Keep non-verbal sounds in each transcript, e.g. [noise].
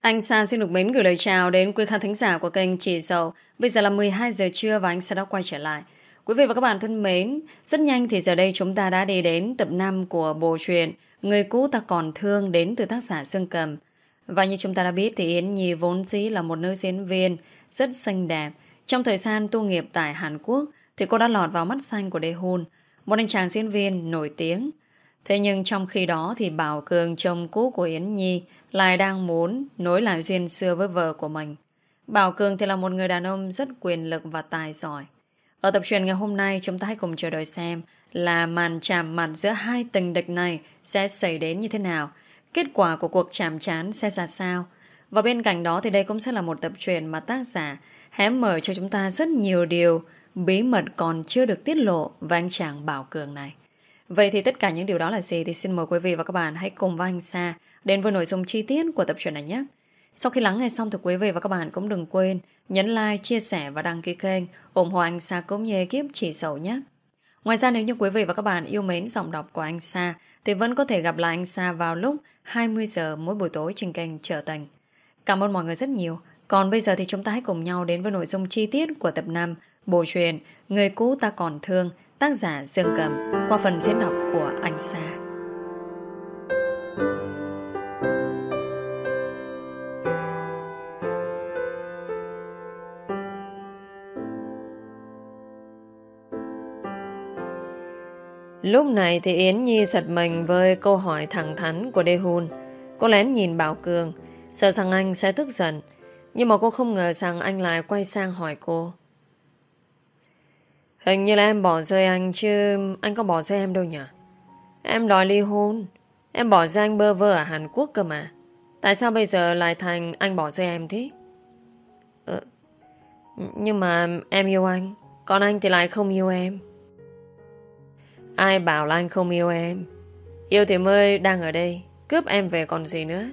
Anh Sa xin được mến gửi lời chào đến quý khán thính giả của kênh Chỉ Dầu. Bây giờ là 12 giờ trưa và anh Sa đã quay trở lại. Quý vị và các bạn thân mến, rất nhanh thì giờ đây chúng ta đã đi đến tập 5 của bộ truyện Người cũ ta còn thương đến từ tác giả Sương Cầm. Và như chúng ta đã biết thì Yến Nhi vốn dĩ là một nữ diễn viên rất xinh đẹp. Trong thời gian tu nghiệp tại Hàn Quốc thì cô đã lọt vào mắt xanh của Đê Hun, một anh chàng diễn viên nổi tiếng. Thế nhưng trong khi đó thì Bảo Cường chồng cũ của Yến Nhi lại đang muốn nối lại duyên xưa với vợ của mình. Bảo Cường thì là một người đàn ông rất quyền lực và tài giỏi. Ở tập truyền ngày hôm nay, chúng ta hãy cùng chờ đợi xem là màn chạm mặt giữa hai tình địch này sẽ xảy đến như thế nào. Kết quả của cuộc chạm chán sẽ ra sao. Và bên cạnh đó thì đây cũng sẽ là một tập truyền mà tác giả hé mở cho chúng ta rất nhiều điều bí mật còn chưa được tiết lộ về anh chàng Bảo Cường này. Vậy thì tất cả những điều đó là gì thì xin mời quý vị và các bạn hãy cùng với anh Sa đến với nội dung chi tiết của tập truyện này nhé. Sau khi lắng nghe xong thì quý vị và các bạn cũng đừng quên nhấn like, chia sẻ và đăng ký kênh ủng hộ anh Sa cũng như ekip chỉ sầu nhé. Ngoài ra nếu như quý vị và các bạn yêu mến giọng đọc của anh Sa thì vẫn có thể gặp lại anh Sa vào lúc 20 giờ mỗi buổi tối trên kênh Trở Thành. Cảm ơn mọi người rất nhiều. Còn bây giờ thì chúng ta hãy cùng nhau đến với nội dung chi tiết của tập 5 bộ truyện Người cũ ta còn thương tác giả Dương Cầm qua phần diễn đọc của anh Sa. Lúc này thì Yến Nhi giật mình với câu hỏi thẳng thắn của Đê Hun. Cô lén nhìn Bảo Cường, sợ rằng anh sẽ tức giận. Nhưng mà cô không ngờ rằng anh lại quay sang hỏi cô. Hình như là em bỏ rơi anh chứ anh có bỏ rơi em đâu nhỉ? Em đòi ly hôn. Em bỏ rơi anh bơ vơ ở Hàn Quốc cơ mà. Tại sao bây giờ lại thành anh bỏ rơi em thế? Ờ, nhưng mà em yêu anh. Còn anh thì lại không yêu em. Ai bảo là anh không yêu em? Yêu thì mới đang ở đây, Cướp em về còn gì nữa?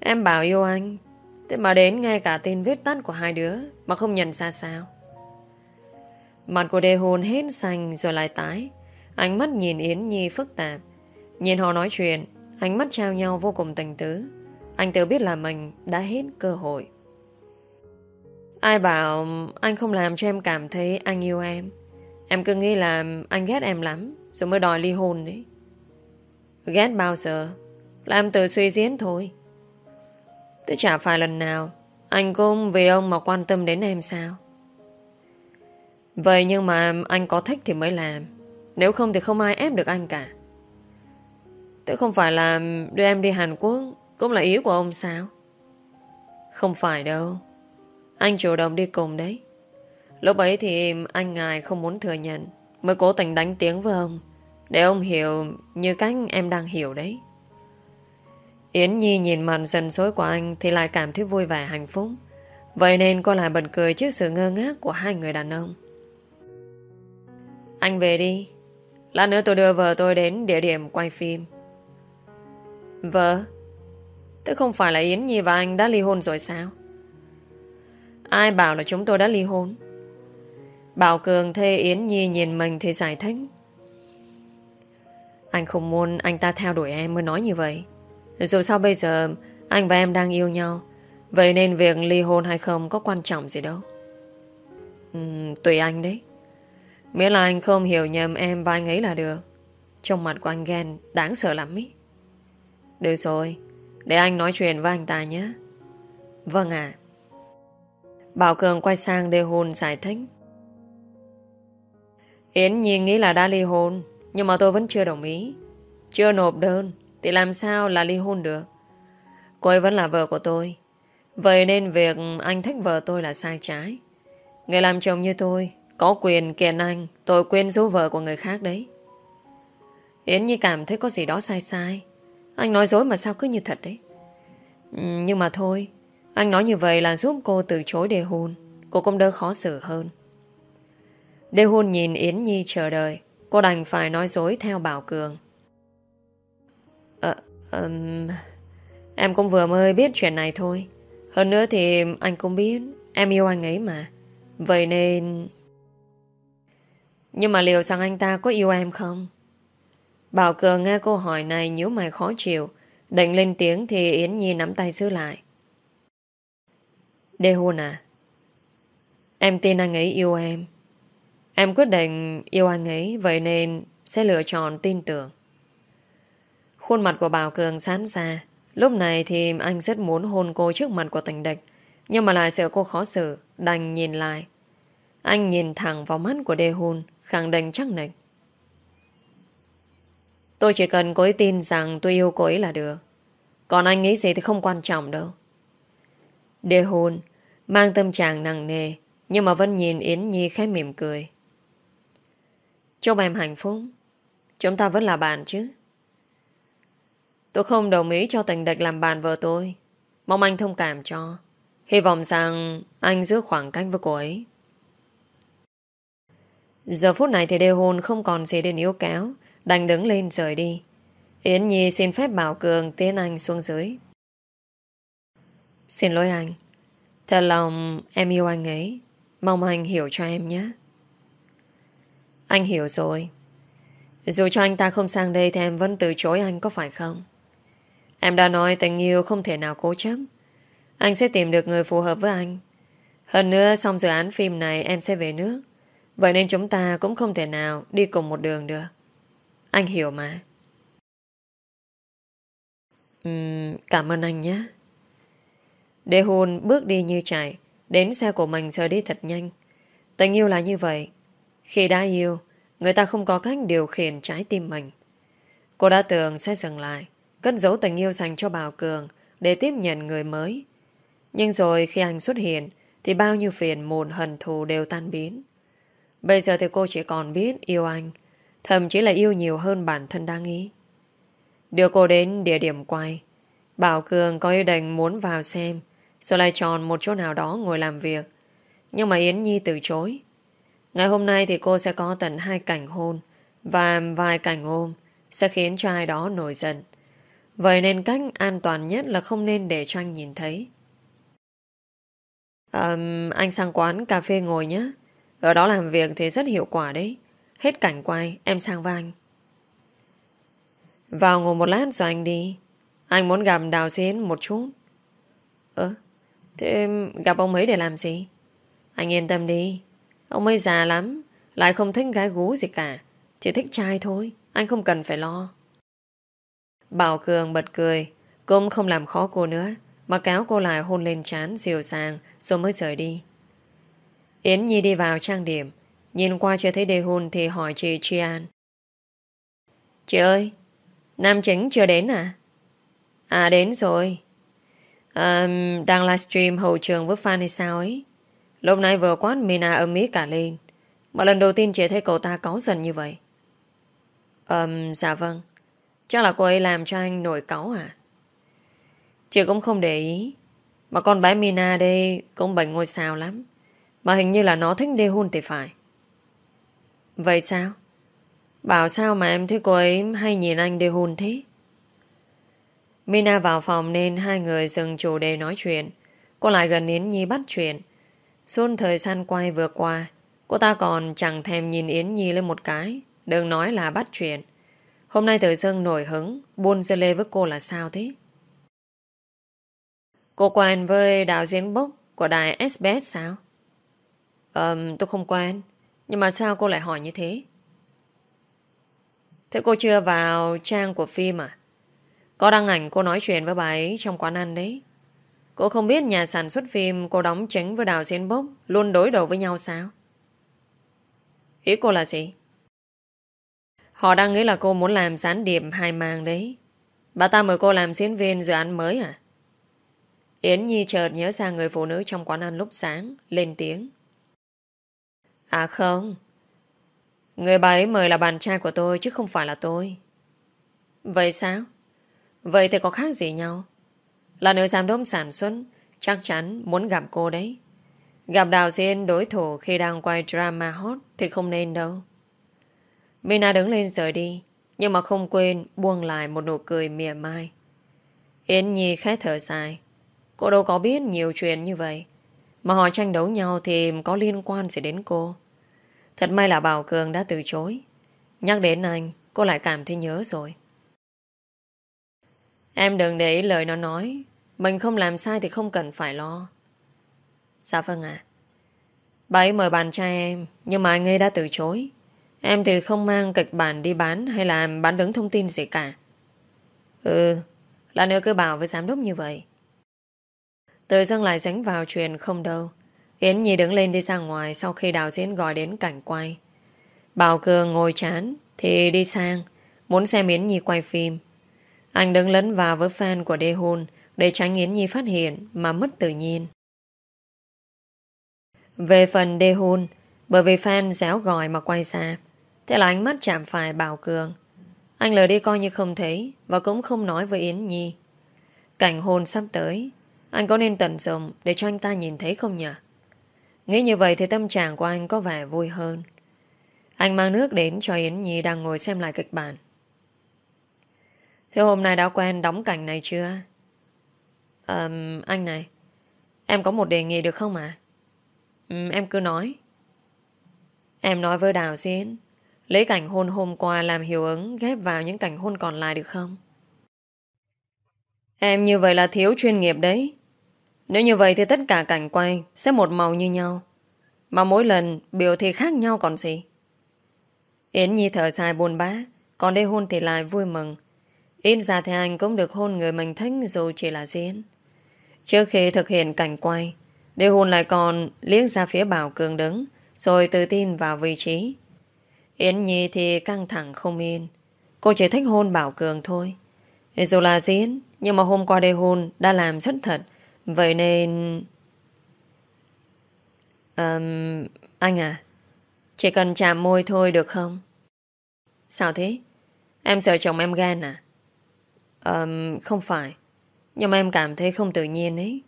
Em bảo yêu anh, Thế mà đến ngay cả tên viết tắt của hai đứa Mà không nhận ra sao? Mặt của đề hồn hết xanh Rồi lại tái, Ánh mắt nhìn Yến Nhi phức tạp. Nhìn họ nói chuyện, Ánh mắt trao nhau vô cùng tình tứ. Anh tự biết là mình đã hết cơ hội. Ai bảo anh không làm cho em cảm thấy anh yêu em? Em cứ nghĩ là anh ghét em lắm, Rồi mới đòi ly hôn đấy. Ghét bao giờ? Là em tự suy diễn thôi. Tôi chả phải lần nào, Anh cũng vì ông mà quan tâm đến em sao? Vậy nhưng mà anh có thích thì mới làm, Nếu không thì không ai ép được anh cả. Tôi không phải là đưa em đi Hàn Quốc Cũng là ý của ông sao? Không phải đâu, Anh chủ động đi cùng đấy. Lúc ấy thì anh ngài không muốn thừa nhận, Mới cố tình đánh tiếng với ông, Để ông hiểu như cách em đang hiểu đấy. Yến Nhi nhìn mặt dần dối của anh Thì lại cảm thấy vui vẻ, hạnh phúc. Vậy nên cô lại bật cười trước sự ngơ ngác Của hai người đàn ông. Anh về đi. Lát nữa tôi đưa vợ tôi đến địa điểm quay phim. Vợ? Thế không phải là Yến Nhi và anh đã ly hôn rồi sao? Ai bảo là chúng tôi đã ly hôn? Bảo Cường thê Yến Nhi nhìn mình thì giải thích. Anh không muốn anh ta theo đuổi em mới nói như vậy. Dù sao bây giờ anh và em đang yêu nhau. Vậy nên việc ly hôn hay không có quan trọng gì đâu. Uhm, tùy anh đấy. Miễn là anh không hiểu nhầm em và anh ấy là được. Trong mặt của anh ghen đáng sợ lắm ý. Được rồi, để anh nói chuyện với anh ta nhé. Vâng ạ. Bảo Cường quay sang đề hôn giải thích. Yến Nhi nghĩ là đã ly hôn, Nhưng mà tôi vẫn chưa đồng ý. Chưa nộp đơn, Thì làm sao là ly hôn được? Cô ấy vẫn là vợ của tôi. Vậy nên việc anh thích vợ tôi là sai trái. Người làm chồng như tôi, Có quyền kiện anh, Tôi quên dấu vợ của người khác đấy. Yến Nhi cảm thấy có gì đó sai sai. Anh nói dối mà sao cứ như thật đấy. Ừ, nhưng mà thôi, Anh nói như vậy là giúp cô từ chối đề hôn. Cô cũng đỡ khó xử hơn. Đê hôn nhìn Yến Nhi chờ đợi. Cô đành phải nói dối theo Bảo Cường. À, um, Em cũng vừa mới biết chuyện này thôi. Hơn nữa thì anh cũng biết Em yêu anh ấy mà. Vậy nên Nhưng mà liệu rằng anh ta có yêu em không? Bảo Cường nghe câu hỏi này nhíu mày khó chịu. Định lên tiếng thì Yến Nhi nắm tay giữ lại. Đê hôn à Em tin anh ấy yêu em. Em quyết định yêu anh ấy, Vậy nên sẽ lựa chọn tin tưởng. Khuôn mặt của Bảo Cường sán ra. Lúc này thì anh rất muốn hôn cô trước mặt của tình địch, Nhưng mà lại sợ cô khó xử, Đành nhìn lại. Anh nhìn thẳng vào mắt của Đê Hôn, Khẳng định chắc nịch. Tôi chỉ cần cô ấy tin rằng tôi yêu cô ấy là được. Còn anh nghĩ gì thì không quan trọng đâu. Đê Hôn Mang tâm trạng nặng nề, Nhưng mà vẫn nhìn Yến Nhi khẽ mỉm cười. Chúc em hạnh phúc. Chúng ta vẫn là bạn chứ. Tôi không đồng ý cho tình địch làm bạn vợ tôi. Mong anh thông cảm cho. Hy vọng rằng anh giữ khoảng cách với cô ấy. Giờ phút này thì đê hôn không còn gì để yếu kéo. Đành đứng lên rời đi. Yến Nhi xin phép Bảo Cường tiến anh xuống dưới. Xin lỗi anh. Thật lòng em yêu anh ấy. Mong anh hiểu cho em nhé. Anh hiểu rồi. Dù cho anh ta không sang đây Thì em vẫn từ chối anh có phải không? Em đã nói tình yêu không thể nào cố chấp. Anh sẽ tìm được người phù hợp với anh. Hơn nữa xong dự án phim này Em sẽ về nước. Vậy nên chúng ta cũng không thể nào Đi cùng một đường được. Anh hiểu mà. Uhm, Cảm ơn anh nhé. Đê hôn bước đi như chạy Đến xe của mình rời đi thật nhanh. Tình yêu là như vậy. Khi đã yêu, Người ta không có cách điều khiển trái tim mình. Cô đã tưởng sẽ dừng lại, Cất giấu tình yêu dành cho Bảo Cường Để tiếp nhận người mới. Nhưng rồi khi anh xuất hiện, Thì bao nhiêu phiền muộn hận thù đều tan biến. Bây giờ thì cô chỉ còn biết yêu anh, Thậm chí là yêu nhiều hơn bản thân đang nghĩ. Đưa cô đến địa điểm quay, Bảo Cường có ý định muốn vào xem, Rồi lại chọn một chỗ nào đó ngồi làm việc. Nhưng mà Yến Nhi từ chối. Ngày hôm nay thì cô sẽ có tận hai cảnh hôn Và vài cảnh ôm Sẽ khiến cho ai đó nổi giận Vậy nên cách an toàn nhất là không nên để cho anh nhìn thấy. Um, anh sang quán cà phê ngồi nhé. Ở đó làm việc thì rất hiệu quả đấy. Hết cảnh quay, em sang với anh. Vào ngồi một lát rồi anh đi. Anh muốn gặp Đào Xến một chút. Ơ, thế gặp ông ấy để làm gì? Anh yên tâm đi. Ông ấy già lắm, lại không thích gái gú gì cả. Chỉ thích trai thôi, anh không cần phải lo. Bảo Cường bật cười Cũng không làm khó cô nữa Mà kéo cô lại hôn lên chán dịu sàng Rồi mới rời đi Yến Nhi đi vào trang điểm Nhìn qua chưa thấy đề hôn thì hỏi chị Tri An Chị ơi Nam chính chưa đến à À đến rồi à, Đang livestream hậu trường với fan hay sao ấy Lúc nãy vừa quát Mina âm ý cả lên. Mà lần đầu tiên chị thấy cậu ta cáu dần như vậy. Um, Dạ vâng. Chắc là cô ấy làm cho anh nổi cáu à? Chị cũng không để ý. Mà con bé Mina đây Cũng bệnh ngôi sao lắm. Mà hình như là nó thích đê hôn thì phải. Vậy sao? Bảo sao mà em thấy cô ấy Hay nhìn anh đê hôn thế? Mina vào phòng nên Hai người dừng chủ đề nói chuyện. Cô lại gần Yến Nhi bắt chuyện. Xuân thời gian quay vừa qua, Cô ta còn chẳng thèm nhìn Yến Nhi lên một cái, Đừng nói là bắt chuyện. Hôm nay tự dưng nổi hứng, Buôn dơ lê với cô là sao thế? Cô quen với đạo diễn bốc Của đài SBS sao? Ờm, tôi không quen, Nhưng mà sao cô lại hỏi như thế? Thế cô chưa vào trang của phim à? Có đăng ảnh cô nói chuyện với bà ấy Trong quán ăn đấy. Cô không biết nhà sản xuất phim Cô đóng chính với đào diễn bốc Luôn đối đầu với nhau sao Ý cô là gì Họ đang nghĩ là cô muốn làm gián điệp hai màng đấy. Bà ta mời cô làm diễn viên dự án mới à? Yến Nhi chợt nhớ ra người phụ nữ trong quán ăn lúc sáng, lên tiếng. À không. Người bà ấy mời là bạn trai của tôi chứ không phải là tôi. Vậy sao? Vậy thì có khác gì nhau? Là nơi giám đốc sản xuất, chắc chắn muốn gặp cô đấy. Gặp đạo diễn đối thủ khi đang quay drama hot thì không nên đâu. Mina đứng lên rời đi Nhưng mà không quên buông lại một nụ cười mỉa mai. Yến Nhi khẽ thở dài. Cô đâu có biết nhiều chuyện như vậy. Mà họ tranh đấu nhau Thì có liên quan gì đến cô? Thật may là Bảo Cường đã từ chối. Nhắc đến anh Cô lại cảm thấy nhớ rồi. Em đừng để ý lời nó nói. Mình không làm sai thì không cần phải lo. Dạ vâng ạ. Bà ấy mời bạn trai em, Nhưng mà anh ấy đã từ chối. Em thì không mang kịch bản đi bán Hay là bán đứng thông tin gì cả. Ừ Là nữa cứ bảo với giám đốc như vậy. Tự dưng lại dính vào chuyện không đâu. Yến Nhi đứng lên đi ra ngoài Sau khi đạo diễn gọi đến cảnh quay. Bảo Cường ngồi chán Thì đi sang, Muốn xem Yến Nhi quay phim. Anh đứng lấn vào với fan của Đê Hoon. Để tránh Yến Nhi phát hiện Mà mất tự nhiên. Về phần Đê Hôn, Bởi vì fan déo gọi mà quay xa Thế là ánh mắt chạm phải Bảo Cường. Anh lờ đi coi như không thấy Và cũng không nói với Yến Nhi. Cảnh hôn sắp tới, Anh có nên tận dụng để cho anh ta nhìn thấy không nhỉ? Nghĩ như vậy thì tâm trạng của anh có vẻ vui hơn. Anh mang nước đến cho Yến Nhi đang ngồi xem lại kịch bản. Thế hôm nay đã quen đóng cảnh này chưa? Um, anh này Em có một đề nghị được không ạ? Um, em cứ nói Em nói với Đào xin Lấy cảnh hôn hôm qua làm hiệu ứng ghép vào những cảnh hôn còn lại được không? Em như vậy là thiếu chuyên nghiệp đấy. Nếu như vậy thì tất cả cảnh quay sẽ một màu như nhau. Mà mỗi lần biểu thì khác nhau còn gì. Yến Nhi thở dài buồn bã, còn đây hôn thì lại vui mừng. Ít ra thì anh cũng được hôn người mình thích dù chỉ là diễn. Trước khi thực hiện cảnh quay, Đê hùn lại còn liếc ra phía Bảo Cường đứng, rồi tự tin vào vị trí. Yến Nhi thì căng thẳng không yên. Cô chỉ thích hôn Bảo Cường thôi. Dù là diễn, nhưng mà hôm qua đê hôn đã làm rất thật. Vậy nên... Um, anh à, chỉ cần chạm môi thôi được không? Sao thế? Em sợ chồng em gan à? Um, không phải. Nhưng mà em cảm thấy không tự nhiên ấy.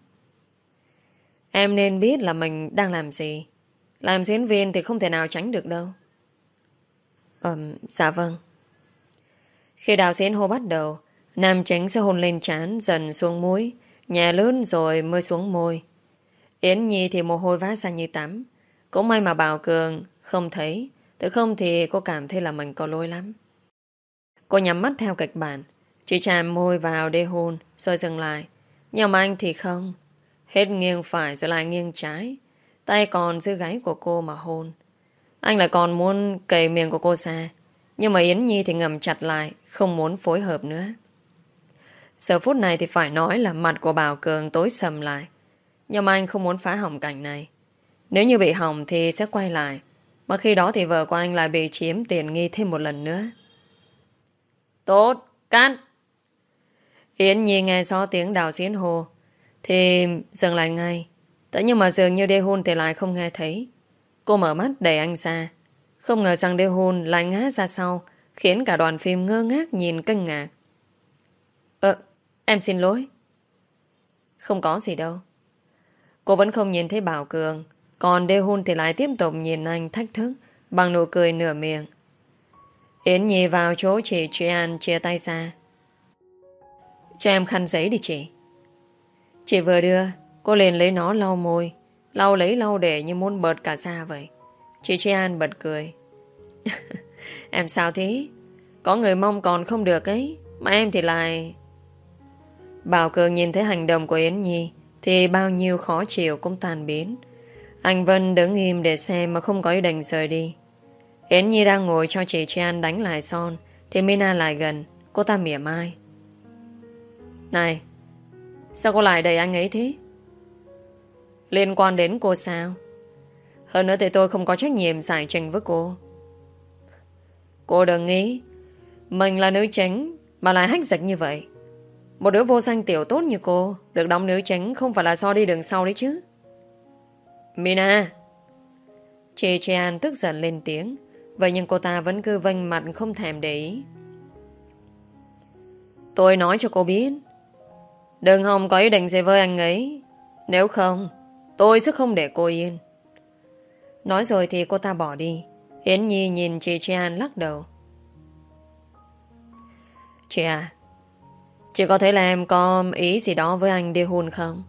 Em nên biết là mình đang làm gì. Làm diễn viên thì không thể nào tránh được đâu. Ừm, dạ vâng. Khi đào diễn hô bắt đầu, nam tránh sẽ hôn lên trán dần xuống mũi, nhà lớn rồi mới xuống môi. Yến Nhi thì mồ hôi vá ra như tắm. Cũng may mà Bảo Cường không thấy, tự không thì cô cảm thấy là mình có lỗi lắm. Cô nhắm mắt theo kịch bản, chị chạm môi vào để hôn, rồi dừng lại. Nhưng mà anh thì không. Hết nghiêng phải rồi lại nghiêng trái. Tay còn giữ gáy của cô mà hôn. Anh lại còn muốn cầy miệng của cô ra. Nhưng mà Yến Nhi thì ngầm chặt lại, không muốn phối hợp nữa. Giờ phút này thì phải nói là mặt của Bảo Cường tối sầm lại. Nhưng mà anh không muốn phá hỏng cảnh này. Nếu như bị hỏng thì sẽ quay lại. Mà khi đó thì vợ của anh lại bị chiếm tiền nghi thêm một lần nữa. Tốt, cắt. Yến Nhi nghe rõ tiếng đào xiến hồ. Thì dừng lại ngay. Thế nhưng mà dường như đê hôn thì lại không nghe thấy. Cô mở mắt đẩy anh ra. Không ngờ rằng đê hôn lại ngã ra sau, khiến cả đoàn phim ngơ ngác nhìn kinh ngạc. Ờ, em xin lỗi. Không có gì đâu. Cô vẫn không nhìn thấy Bảo Cường, còn đê hôn thì lại tiếp tục nhìn anh thách thức bằng nụ cười nửa miệng. Yến Nhi vào chỗ chị Tri An chia tay ra. Cho em khăn giấy đi chị. Chị vừa đưa, cô liền lấy nó lau môi, lau lấy lau để như muốn bợt cả da vậy. Chị Tri An bật cười. [laughs] em sao thế? Có người mong còn không được ấy, mà em thì lại... Bảo Cường nhìn thấy hành động của Yến Nhi thì bao nhiêu khó chịu cũng tàn biến. Anh Vân đứng im để xem mà không có ý định rời đi. Yến Nhi đang ngồi cho chị Chan đánh lại son thì Mina lại gần. Cô ta mỉa mai. Này, sao cô lại đẩy anh ấy thế? Liên quan đến cô sao? Hơn nữa thì tôi không có trách nhiệm giải trình với cô. Cô đừng nghĩ mình là nữ chính mà lại hách dịch như vậy. Một đứa vô danh tiểu tốt như cô được đóng nữ chính không phải là do đi đường sau đấy chứ. Mina! Chê Chê An tức giận lên tiếng Vậy nhưng cô ta vẫn cứ vênh mặt không thèm để ý Tôi nói cho cô biết Đừng hòng có ý định gì với anh ấy. Nếu không, Tôi sẽ không để cô yên. Nói rồi thì cô ta bỏ đi. Yến Nhi nhìn chị Chị An lắc đầu. Chị à Chị có thấy là em có ý gì đó với anh đi hôn không?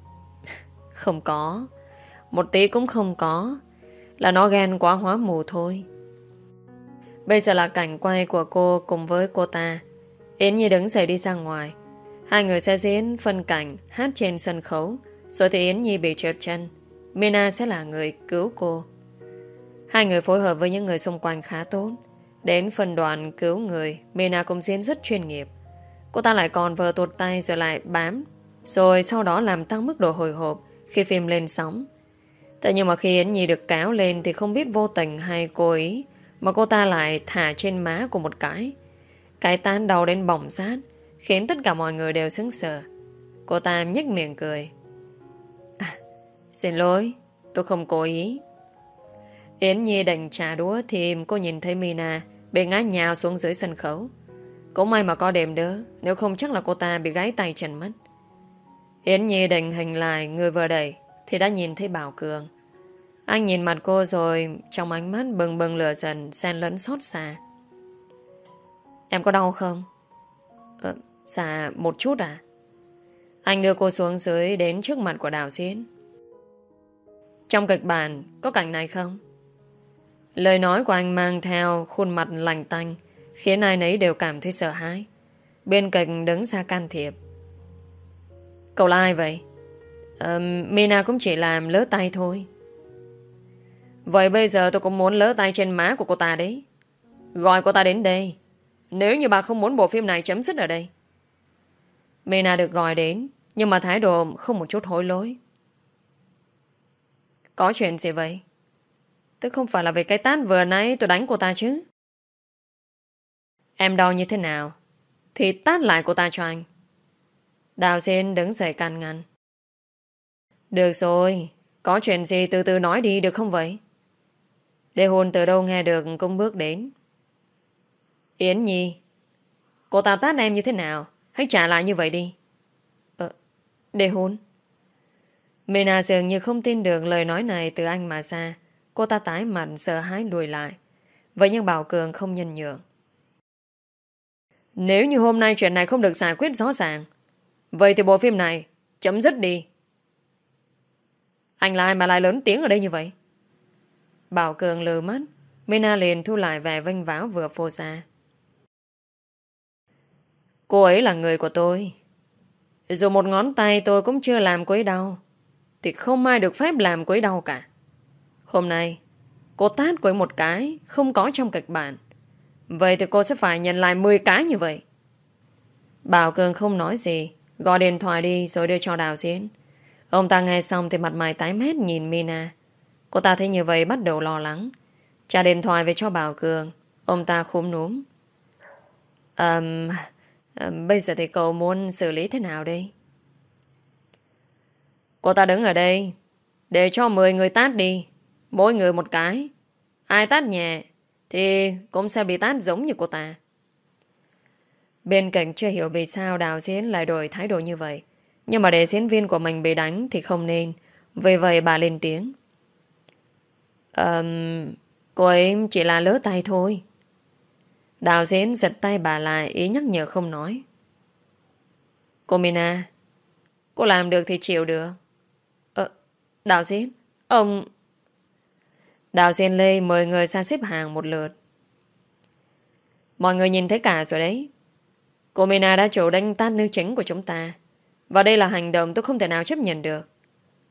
[laughs] Không có. Một tí cũng không có. Là nó ghen quá hóa mù thôi. Bây giờ là cảnh quay của cô cùng với cô ta. Yến Nhi đứng dậy đi ra ngoài. Hai người sẽ diễn phân cảnh Hát trên sân khấu Rồi thì Yến Nhi bị trượt chân Mina sẽ là người cứu cô. Hai người phối hợp với những người xung quanh khá tốt. Đến phần đoàn cứu người, Mina cũng diễn rất chuyên nghiệp. Cô ta lại còn vờ tuột tay rồi lại bám, rồi sau đó làm tăng mức độ hồi hộp khi phim lên sóng. Thế nhưng mà khi Yến Nhi được cáo lên thì không biết vô tình hay cố ý mà cô ta lại thả trên má của một cái. Cái tan đau đến bỏng sát khiến tất cả mọi người đều sững sờ. Cô ta nhếch miệng cười. À, xin lỗi, tôi không cố ý. Yến Nhi định trà đũa thì cô nhìn thấy Mina bị ngã nhào xuống dưới sân khấu. Cũng may mà có đệm đỡ, nếu không chắc là cô ta bị gãy tay chân mất. Yến Nhi định hình lại người vừa đẩy thì đã nhìn thấy Bảo Cường. Anh nhìn mặt cô rồi trong ánh mắt bừng bừng lửa dần xen lẫn xót xa. Em có đau không? Ờ, dạ một chút à? Anh đưa cô xuống dưới đến trước mặt của Đào Diễn. Trong kịch bản có cảnh này không? Lời nói của anh mang theo khuôn mặt lành tanh khiến ai nấy đều cảm thấy sợ hãi. Bên cạnh đứng ra can thiệp. Cậu là ai vậy? Um, Mina cũng chỉ làm lỡ tay thôi. Vậy bây giờ tôi cũng muốn lỡ tay trên má của cô ta đấy. Gọi cô ta đến đây. Nếu như bà không muốn bộ phim này chấm dứt ở đây. Mina được gọi đến, nhưng mà thái độ không một chút hối lỗi. Có chuyện gì vậy? Tức không phải là về cái tát vừa nãy tôi đánh cô ta chứ. Em đau như thế nào? Thì tát lại cô ta cho anh. Đào xin đứng dậy can ngăn. Được rồi, có chuyện gì từ từ nói đi được không vậy? Đề hồn từ đâu nghe được cũng bước đến. Yến Nhi, cô ta tát em như thế nào? Hãy trả lại như vậy đi. Ờ, để hôn. Mina dường như không tin được lời nói này từ anh mà ra, Cô ta tái mặt sợ hãi lùi lại. Vậy nhưng Bảo Cường không nhân nhượng. Nếu như hôm nay chuyện này không được giải quyết rõ ràng, vậy thì bộ phim này chấm dứt đi. Anh là ai mà lại lớn tiếng ở đây như vậy? Bảo Cường lừ mắt, Mina liền thu lại vẻ vinh váo vừa phô xa. Cô ấy là người của tôi. Dù một ngón tay tôi cũng chưa làm cô ấy đau, thì không ai được phép làm cô ấy đau cả. Hôm nay, cô tát cô ấy một cái, không có trong kịch bản. Vậy thì cô sẽ phải nhận lại 10 cái như vậy. Bảo Cường không nói gì, gọi điện thoại đi rồi đưa cho Đào Diễn. Ông ta nghe xong thì mặt mày tái mét nhìn Mina. Cô ta thấy như vậy bắt đầu lo lắng. Trả điện thoại về cho Bảo Cường. Ông ta khúm núm. Um, Ờ, bây giờ thì cậu muốn xử lý thế nào đây? Cô ta đứng ở đây. Để cho 10 người tát đi. Mỗi người một cái. Ai tát nhẹ thì cũng sẽ bị tát giống như cô ta. Bên cạnh chưa hiểu vì sao Đào Diễn lại đổi thái độ như vậy. Nhưng mà để diễn viên của mình bị đánh thì không nên. Vì vậy bà lên tiếng. Um, cô ấy chỉ là lỡ tay thôi. Đào Diễn giật tay bà lại ý nhắc nhở không nói. Cô Mina, cô làm được thì chịu được. Ờ, Đào Diễn, ông... Đào Diễn Lê mời người ra xếp hàng một lượt. Mọi người nhìn thấy cả rồi đấy. Cô Mina đã chủ đánh tan nữ chính của chúng ta. Và đây là hành động tôi không thể nào chấp nhận được.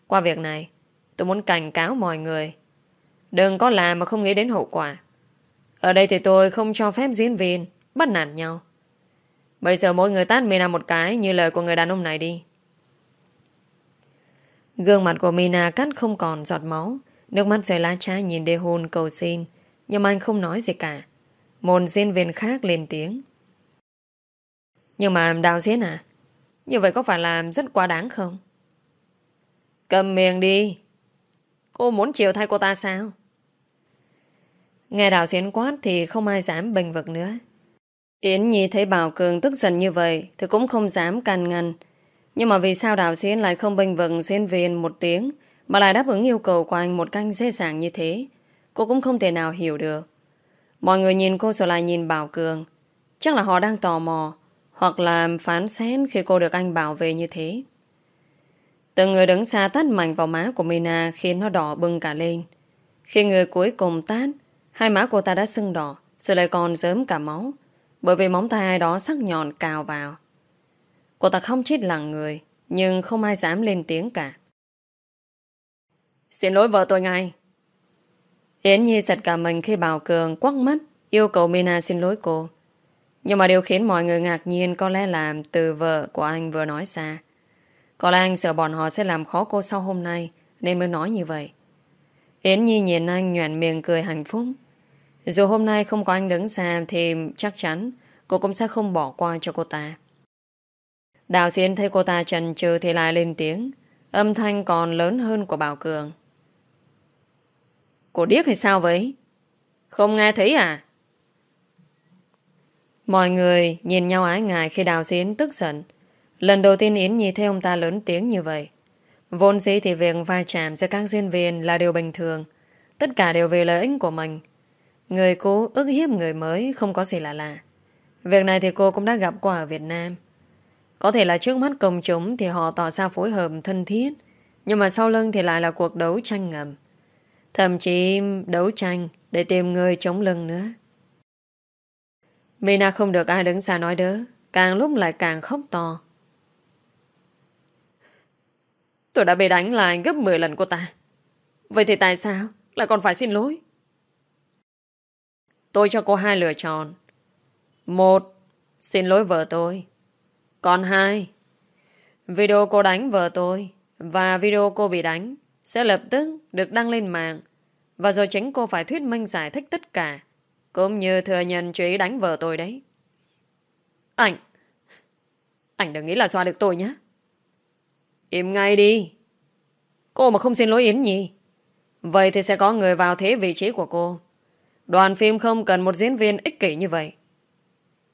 Qua việc này, tôi muốn cảnh cáo mọi người. Đừng có làm mà không nghĩ đến hậu quả. Ở đây thì tôi không cho phép diễn viên bắt nạt nhau. Bây giờ mỗi người tát Mina một cái như lời của người đàn ông này đi. Gương mặt của Mina cắt không còn giọt máu. Nước mắt rơi lá trái nhìn đê hôn cầu xin. Nhưng anh không nói gì cả. Một diễn viên khác lên tiếng. Nhưng mà đạo diễn à? Như vậy có phải làm rất quá đáng không? Cầm miệng đi. Cô muốn chịu thay cô ta sao? Nghe đạo diễn quát Thì không ai dám bình vực nữa. Yến Nhi thấy Bảo Cường tức giận như vậy Thì cũng không dám can ngăn. Nhưng mà vì sao đạo diễn lại không bình vực diễn viên một tiếng mà lại đáp ứng yêu cầu của anh một cách dễ dàng như thế? Cô cũng không thể nào hiểu được. Mọi người nhìn cô rồi lại nhìn Bảo Cường. Chắc là họ đang tò mò Hoặc là phán xét khi cô được anh bảo vệ như thế. Từng người đứng xa tát mạnh vào má của Mina Khiến nó đỏ bừng cả lên. Khi người cuối cùng tát Hai má cô ta đã sưng đỏ, Rồi lại còn dớm cả máu, Bởi vì móng tay ai đó sắc nhọn cào vào Cô ta không chết lặng người, Nhưng không ai dám lên tiếng cả Xin lỗi vợ tôi ngay. Yến Nhi giật cả mình khi Bảo Cường quắc mắt, yêu cầu Mina xin lỗi cô. Nhưng mà điều khiến mọi người ngạc nhiên có lẽ là từ vợ của anh vừa nói ra. Có lẽ anh sợ bọn họ sẽ làm khó cô sau hôm nay, nên mới nói như vậy. Yến Nhi nhìn anh nhoạn miệng cười hạnh phúc. Dù hôm nay không có anh đứng xa thì chắc chắn cô cũng sẽ không bỏ qua cho cô ta. Đào Xuyên thấy cô ta chần chừ thì lại lên tiếng. Âm thanh còn lớn hơn của Bảo Cường. Cô điếc hay sao vậy? Không nghe thấy à? Mọi người nhìn nhau ái ngại khi Đào Xuyên tức giận. Lần đầu tiên Yến Nhi thấy ông ta lớn tiếng như vậy. Vốn dĩ thì việc va chạm giữa các diễn viên là điều bình thường. Tất cả đều vì lợi ích của mình. Người cố ức hiếp người mới không có gì lạ lạ. Việc này thì cô cũng đã gặp qua ở Việt Nam. Có thể là trước mắt công chúng thì họ tỏ ra phối hợp thân thiết, nhưng mà sau lưng thì lại là cuộc đấu tranh ngầm. Thậm chí đấu tranh để tìm người chống lưng nữa. Mina không được ai đứng xa nói đỡ, càng lúc lại càng khóc to. Tôi đã bị đánh lại gấp 10 lần cô ta. Vậy thì tại sao lại còn phải xin lỗi? Tôi cho cô hai lựa chọn. Một, xin lỗi vợ tôi. Còn hai, video cô đánh vợ tôi và video cô bị đánh sẽ lập tức được đăng lên mạng và rồi chính cô phải thuyết minh giải thích tất cả cũng như thừa nhận chuyện đánh vợ tôi đấy. Anh, anh đừng nghĩ là xoa được tôi nhé. Im ngay đi. Cô mà không xin lỗi Yến Nhi. Vậy thì sẽ có người vào thế vị trí của cô. Đoàn phim không cần một diễn viên ích kỷ như vậy.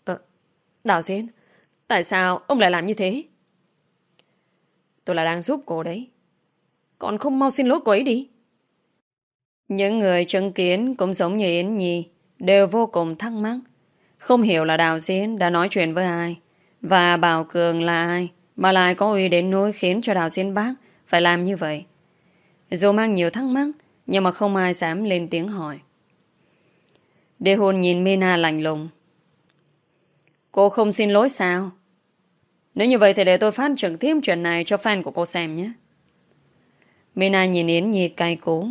Ờ, đạo diễn, tại sao ông lại làm như thế? Tôi là đang giúp cô đấy. Còn không mau xin lỗi cô ấy đi. Những người chứng kiến cũng giống như Yến Nhi đều vô cùng thắc mắc. Không hiểu là đạo diễn đã nói chuyện với ai và Bảo Cường là ai mà lại có uy đến nỗi khiến cho đạo diễn bác phải làm như vậy. Dù mang nhiều thắc mắc nhưng mà không ai dám lên tiếng hỏi. Đê hồn nhìn Mina lạnh lùng. Cô không xin lỗi sao? Nếu như vậy thì để tôi phát trực tiếp chuyện này cho fan của cô xem nhé. Mina nhìn Yến Nhi cay cú.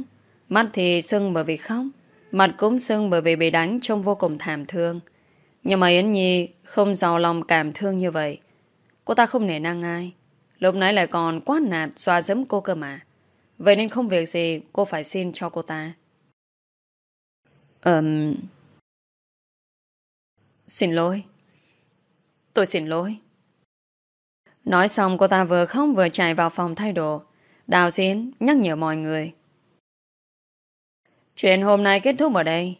Mắt thì sưng bởi vì khóc. Mặt cũng sưng bởi vì bị đánh trông vô cùng thảm thương. Nhưng mà Yến Nhi không giàu lòng cảm thương như vậy. Cô ta không nể năng ai. Lúc nãy lại còn quát nạt xoa dẫm cô cơ mà. Vậy nên không việc gì cô phải xin cho cô ta. Ừm... Um... Xin lỗi. Tôi xin lỗi. Nói xong cô ta vừa không vừa chạy vào phòng thay đồ. Đào diễn nhắc nhở mọi người. Chuyện hôm nay kết thúc ở đây.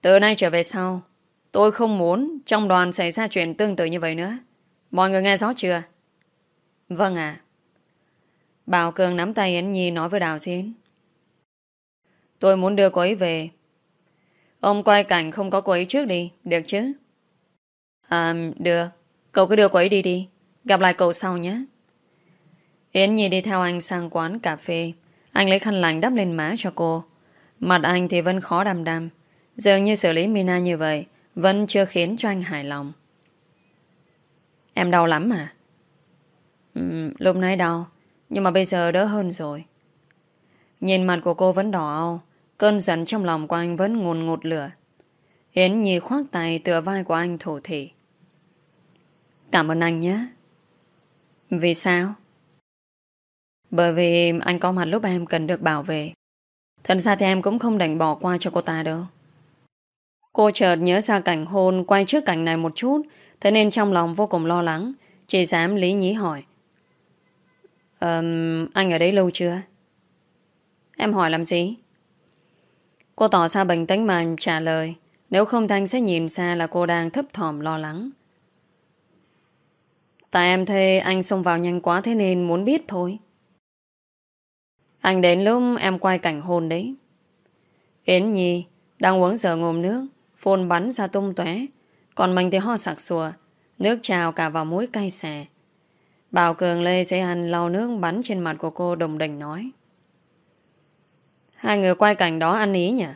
Từ nay trở về sau, tôi không muốn trong đoàn xảy ra chuyện tương tự như vậy nữa. Mọi người nghe rõ chưa? Vâng ạ. Bảo Cường nắm tay Yến Nhi nói với Đào Diễn. Tôi muốn đưa cô ấy về. Ông quay cảnh không có cô ấy trước đi, được chứ? À, được. Cậu cứ đưa cô ấy đi đi. Gặp lại cậu sau nhé. Yến Nhi đi theo anh sang quán cà phê. Anh lấy khăn lạnh đắp lên má cho cô. Mặt anh thì vẫn khó đăm đăm. Dường như xử lý Mina như vậy vẫn chưa khiến cho anh hài lòng. Em đau lắm à? Ừ, lúc nãy đau. Nhưng mà bây giờ đỡ hơn rồi. Nhìn mặt của cô vẫn đỏ ao. Cơn giận trong lòng của anh vẫn ngùn ngụt lửa. Yến Nhi khoác tay tựa vai của anh thủ thị. Cảm ơn anh nhé. Vì sao? Bởi vì anh có mặt lúc em cần được bảo vệ. Thật ra thì em cũng không đành bỏ qua cho cô ta đâu. Cô chợt nhớ ra cảnh hôn quay trước cảnh này một chút, thế nên trong lòng vô cùng lo lắng, chỉ dám lý nhí hỏi. Um, anh ở đấy lâu chưa? Em hỏi làm gì? Cô tỏ ra bình tĩnh mà trả lời, nếu không Thanh sẽ nhìn xa là cô đang thấp thỏm lo lắng. Tại em thấy anh xông vào nhanh quá thế nên muốn biết thôi. Anh đến lúc em quay cảnh hôn đấy. Yến Nhi đang uống giờ ngồm nước, phôn bắn ra tung tóe, còn mình thì ho sặc sùa, nước trào cả vào mũi cay xè. Bảo Cường Lê sẽ ăn lau nước bắn trên mặt của cô đồng đình nói. Hai người quay cảnh đó ăn ý nhỉ?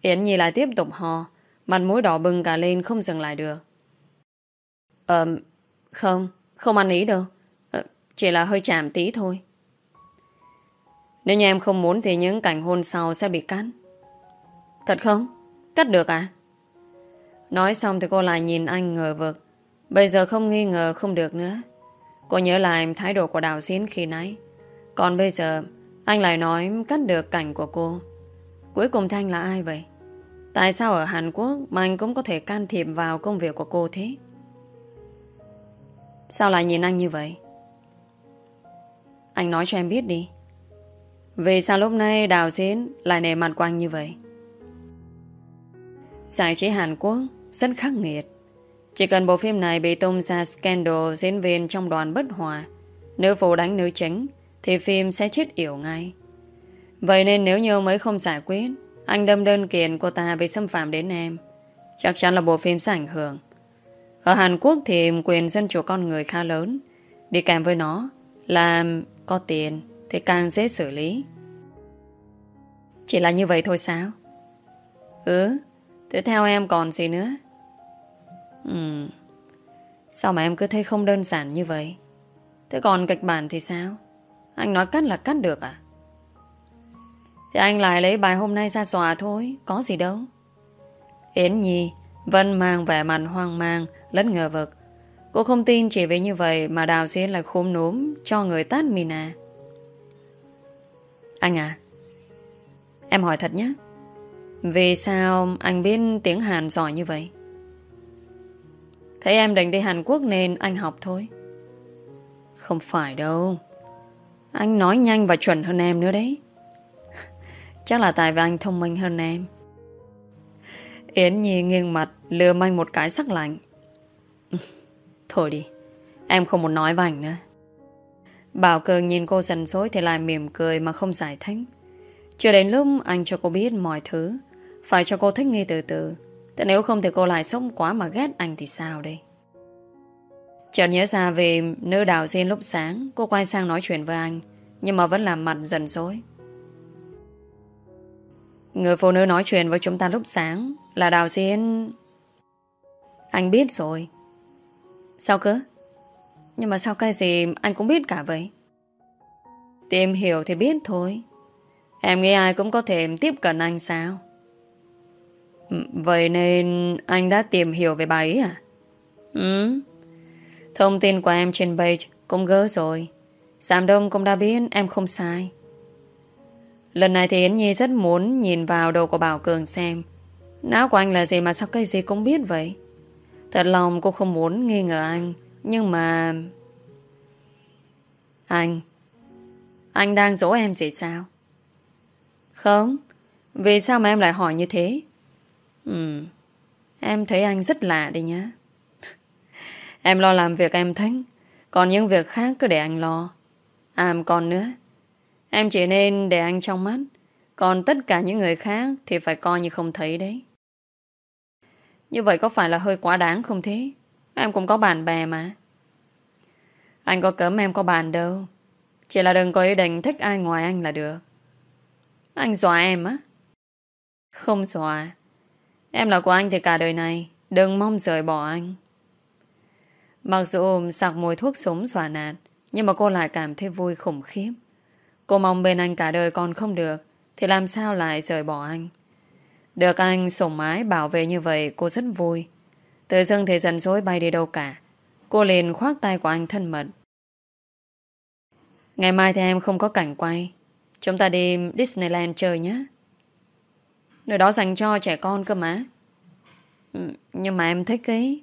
Yến Nhi lại tiếp tục ho, mặt mũi đỏ bừng cả lên không dừng lại được. Ờ, không, không ăn ý đâu. Ờ, chỉ là hơi chạm tí thôi. Nếu như em không muốn thì những cảnh hôn sau sẽ bị cắt. Thật không? Cắt được à? Nói xong thì cô lại nhìn anh ngờ vực. Bây giờ không nghi ngờ không được nữa. Cô nhớ lại thái độ của đạo diễn khi nãy. Còn bây giờ, anh lại nói cắt được cảnh của cô. Cuối cùng Thanh là ai vậy? Tại sao ở Hàn Quốc mà anh cũng có thể can thiệp vào công việc của cô thế? Sao lại nhìn anh như vậy? Anh nói cho em biết đi. Vì sao lúc này đào diễn lại nề mặt của anh như vậy? Giải trí Hàn Quốc rất khắc nghiệt. Chỉ cần bộ phim này bị tung ra scandal diễn viên trong đoàn bất hòa, nữ phụ đánh nữ chính, thì phim sẽ chết yểu ngay. Vậy nên nếu như mới không giải quyết, anh đâm đơn kiện cô ta vì xâm phạm đến em, chắc chắn là bộ phim sẽ ảnh hưởng. Ở Hàn Quốc thì quyền dân chủ con người khá lớn, đi kèm với nó là có tiền thì càng dễ xử lý. Chỉ là như vậy thôi sao? Ừ, thế theo em còn gì nữa? Ừ, sao mà em cứ thấy không đơn giản như vậy? Thế còn kịch bản thì sao? Anh nói cắt là cắt được à? Thì anh lại lấy bài hôm nay ra xòa thôi Có gì đâu Yến Nhi vẫn mang vẻ mặt hoang mang Lẫn ngờ vực. Cô không tin chỉ vì như vậy Mà Đào Diễn lại khốn núm cho người tát Mina Anh à Em hỏi thật nhé. Vì sao anh biết tiếng Hàn giỏi như vậy? Thấy em định đi Hàn Quốc nên anh học thôi. Không phải đâu. Anh nói nhanh và chuẩn hơn em nữa đấy. [laughs] Chắc là tại vì anh thông minh hơn em. Yến Nhi nghiêng mặt Lừa anh một cái sắc lạnh. Thôi đi, Em không muốn nói với anh nữa. Bảo Cường nhìn cô dần dối Thì lại mỉm cười mà không giải thích. Chưa đến lúc anh cho cô biết mọi thứ, Phải cho cô thích nghi từ từ. Thế nếu không thì cô lại sống quá mà ghét anh thì sao đây? Chợt nhớ ra về nữ đạo diễn lúc sáng, Cô quay sang nói chuyện với anh, Nhưng mà vẫn làm mặt dần dối Người phụ nữ nói chuyện với chúng ta lúc sáng Là Đào Diễn. Anh biết rồi. Sao cơ? Nhưng mà sao cái gì anh cũng biết cả vậy? Tìm hiểu thì biết thôi. Em nghĩ ai cũng có thể tiếp cận anh sao? Ừ, vậy nên anh đã tìm hiểu về bà ấy à? Ừ. Thông tin của em trên page cũng gỡ rồi. Giám đông cũng đã biết em không sai. Lần này thì Yến Nhi rất muốn nhìn vào đầu của Bảo Cường xem. Não của anh là gì mà sao cái gì cũng biết vậy? Thật lòng cô không muốn nghi ngờ anh, Nhưng mà Anh Anh đang dỗ em gì sao? Không, Vì sao mà em lại hỏi như thế? Ừ Em thấy anh rất lạ đi nhá. [laughs] Em lo làm việc em thích Còn những việc khác cứ để anh lo. À còn nữa, Em chỉ nên để anh trong mắt, Còn tất cả những người khác Thì phải coi như không thấy đấy. Như vậy có phải là hơi quá đáng không thế? Em cũng có bạn bè mà. Anh có cấm em có bạn đâu. Chỉ là đừng có ý định thích ai ngoài anh là được. Anh dọa em á? Không dọa. Em là của anh thì cả đời này, Đừng mong rời bỏ anh. Mặc dù sặc mùi thuốc súng xòa nạt, Nhưng mà cô lại cảm thấy vui khủng khiếp. Cô mong bên anh cả đời còn không được, Thì làm sao lại rời bỏ anh? Được anh sủng mái bảo vệ như vậy Cô rất vui. Tự dưng thì dần dối bay đi đâu cả. Cô liền khoác tay của anh thân mật. Ngày mai thì em không có cảnh quay. Chúng ta đi Disneyland chơi nhé. Nơi đó dành cho trẻ con cơ mà. Ừ, nhưng mà em thích ấy.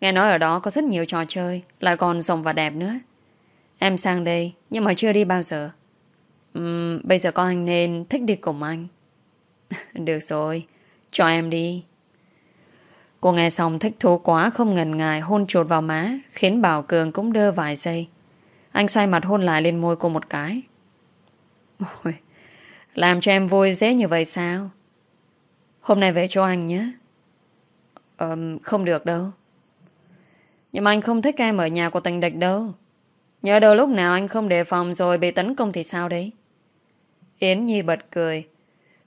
Nghe nói ở đó có rất nhiều trò chơi Lại còn rộng và đẹp nữa. Em sang đây Nhưng mà chưa đi bao giờ. Uhm, Bây giờ con anh nên thích đi cùng anh. [laughs] Được rồi Cho em đi. Cô nghe xong thích thú quá Không ngần ngại hôn chuột vào má Khiến Bảo Cường cũng đơ vài giây. Anh xoay mặt hôn lại lên môi cô một cái. Ôi, Làm cho em vui dễ như vậy sao? Hôm nay về cho anh nhé. Ờ, Không được đâu. Nhưng mà anh không thích em ở nhà của tình địch đâu. Nhớ đâu lúc nào anh không đề phòng rồi bị tấn công thì sao đấy? Yến Nhi bật cười.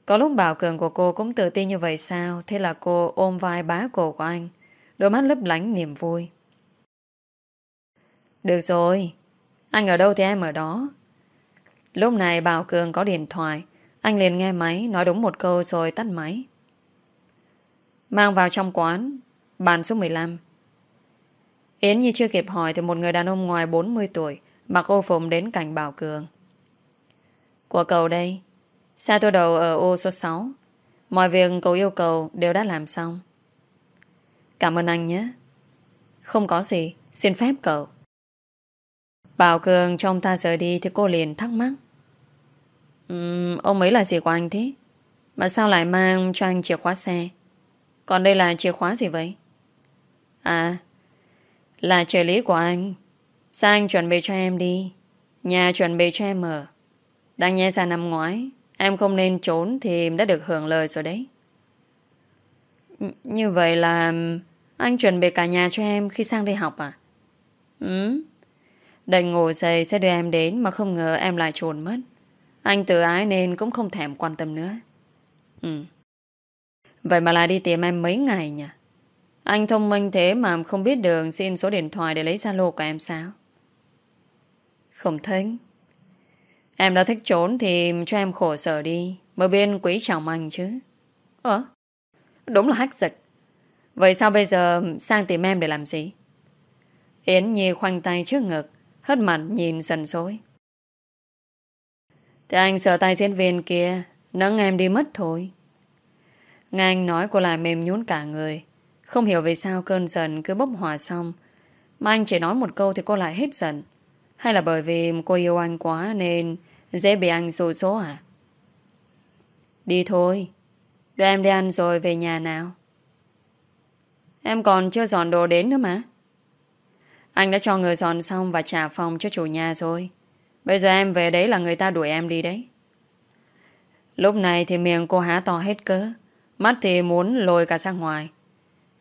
Có lúc bảo cường của cô cũng tự tin như vậy sao? Thế là cô ôm vai bá cổ của anh. Đôi mắt lấp lánh niềm vui. Được rồi. Anh ở đâu thì em ở đó. Lúc này Bảo Cường có điện thoại Anh liền nghe máy, Nói đúng một câu rồi tắt máy Mang vào trong quán Bàn số 15 Yến như chưa kịp hỏi Thì một người đàn ông ngoài 40 tuổi Mặc ô phụng đến cạnh Bảo Cường Của cậu đây Xa tôi đầu ở ô số 6 Mọi việc cậu yêu cầu đều đã làm xong. Cảm ơn anh nhé. Không có gì Xin phép cậu. Bảo Cường trong ta rời đi Thì cô liền thắc mắc. Um, Ông ấy là gì của anh thế? Mà sao lại mang cho anh chìa khóa xe? Còn đây là chìa khóa gì vậy? À Là trợ lý của anh. Sao anh chuẩn bị cho em đi? Nhà chuẩn bị cho em ở. Đang nghe ra năm ngoái. Em không nên trốn thì em đã được hưởng lời rồi đấy. Như vậy là Anh chuẩn bị cả nhà cho em Khi sang đây học à? Ừ Đành ngồi dậy sẽ đưa em đến Mà không ngờ em lại trốn mất. Anh tự ái nên cũng không thèm quan tâm nữa. Ừ Vậy mà lại đi tìm em mấy ngày nhỉ? Anh thông minh thế mà không biết đường Xin số điện thoại để lấy Zalo của em sao? Không thích Em đã thích trốn thì cho em khổ sở đi. Mới bên quý trọng anh chứ. Ờ Đúng là hách dịch. Vậy sao bây giờ sang tìm em để làm gì? Yến Nhi khoanh tay trước ngực, Hất mặt nhìn sần sối. Thì anh sợ tay diễn viên kia Nâng em đi mất thôi. Nghe anh nói cô lại mềm nhún cả người. Không hiểu vì sao cơn giận cứ bốc hỏa xong. Mà anh chỉ nói một câu thì cô lại hết giận. Hay là bởi vì cô yêu anh quá Nên dễ bị anh dụ số à Đi thôi. Đưa em đi ăn rồi về nhà nào. Em còn chưa dọn đồ đến nữa mà. Anh đã cho người dọn xong Và trả phòng cho chủ nhà rồi. Bây giờ em về đấy là người ta đuổi em đi đấy. Lúc này thì miệng cô há to hết cỡ Mắt thì muốn lôi cả ra ngoài.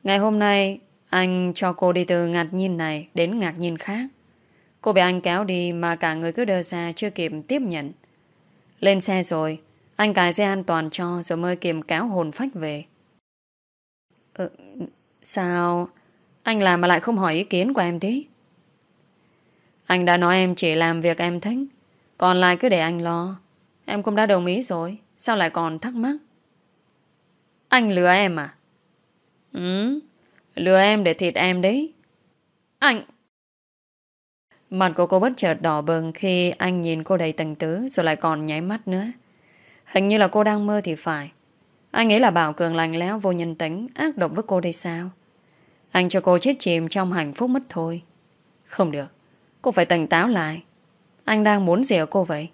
Ngày hôm nay, Anh cho cô đi từ ngạc nhiên này Đến ngạc nhiên khác. Cô bị anh kéo đi mà cả người cứ đơ ra Chưa kịp tiếp nhận. Lên xe rồi Anh cài xe an toàn cho Rồi mới kìm kéo hồn phách về. Ừ, Sao? Anh làm mà lại không hỏi ý kiến của em thế? Anh đã nói em chỉ làm việc em thích Còn lại cứ để anh lo. Em cũng đã đồng ý rồi Sao lại còn thắc mắc? Anh lừa em à? Ừ Lừa em để thịt em đấy. Anh Mặt của cô bất chợt đỏ bừng khi anh nhìn cô đầy tình tứ rồi lại còn nháy mắt nữa. Hình như là cô đang mơ thì phải. Anh nghĩ là Bảo Cường lành léo vô nhân tính ác độc với cô đây sao? Anh cho cô chết chìm trong hạnh phúc mất thôi. Không được. Cô phải tỉnh táo lại. Anh đang muốn gì ở cô vậy?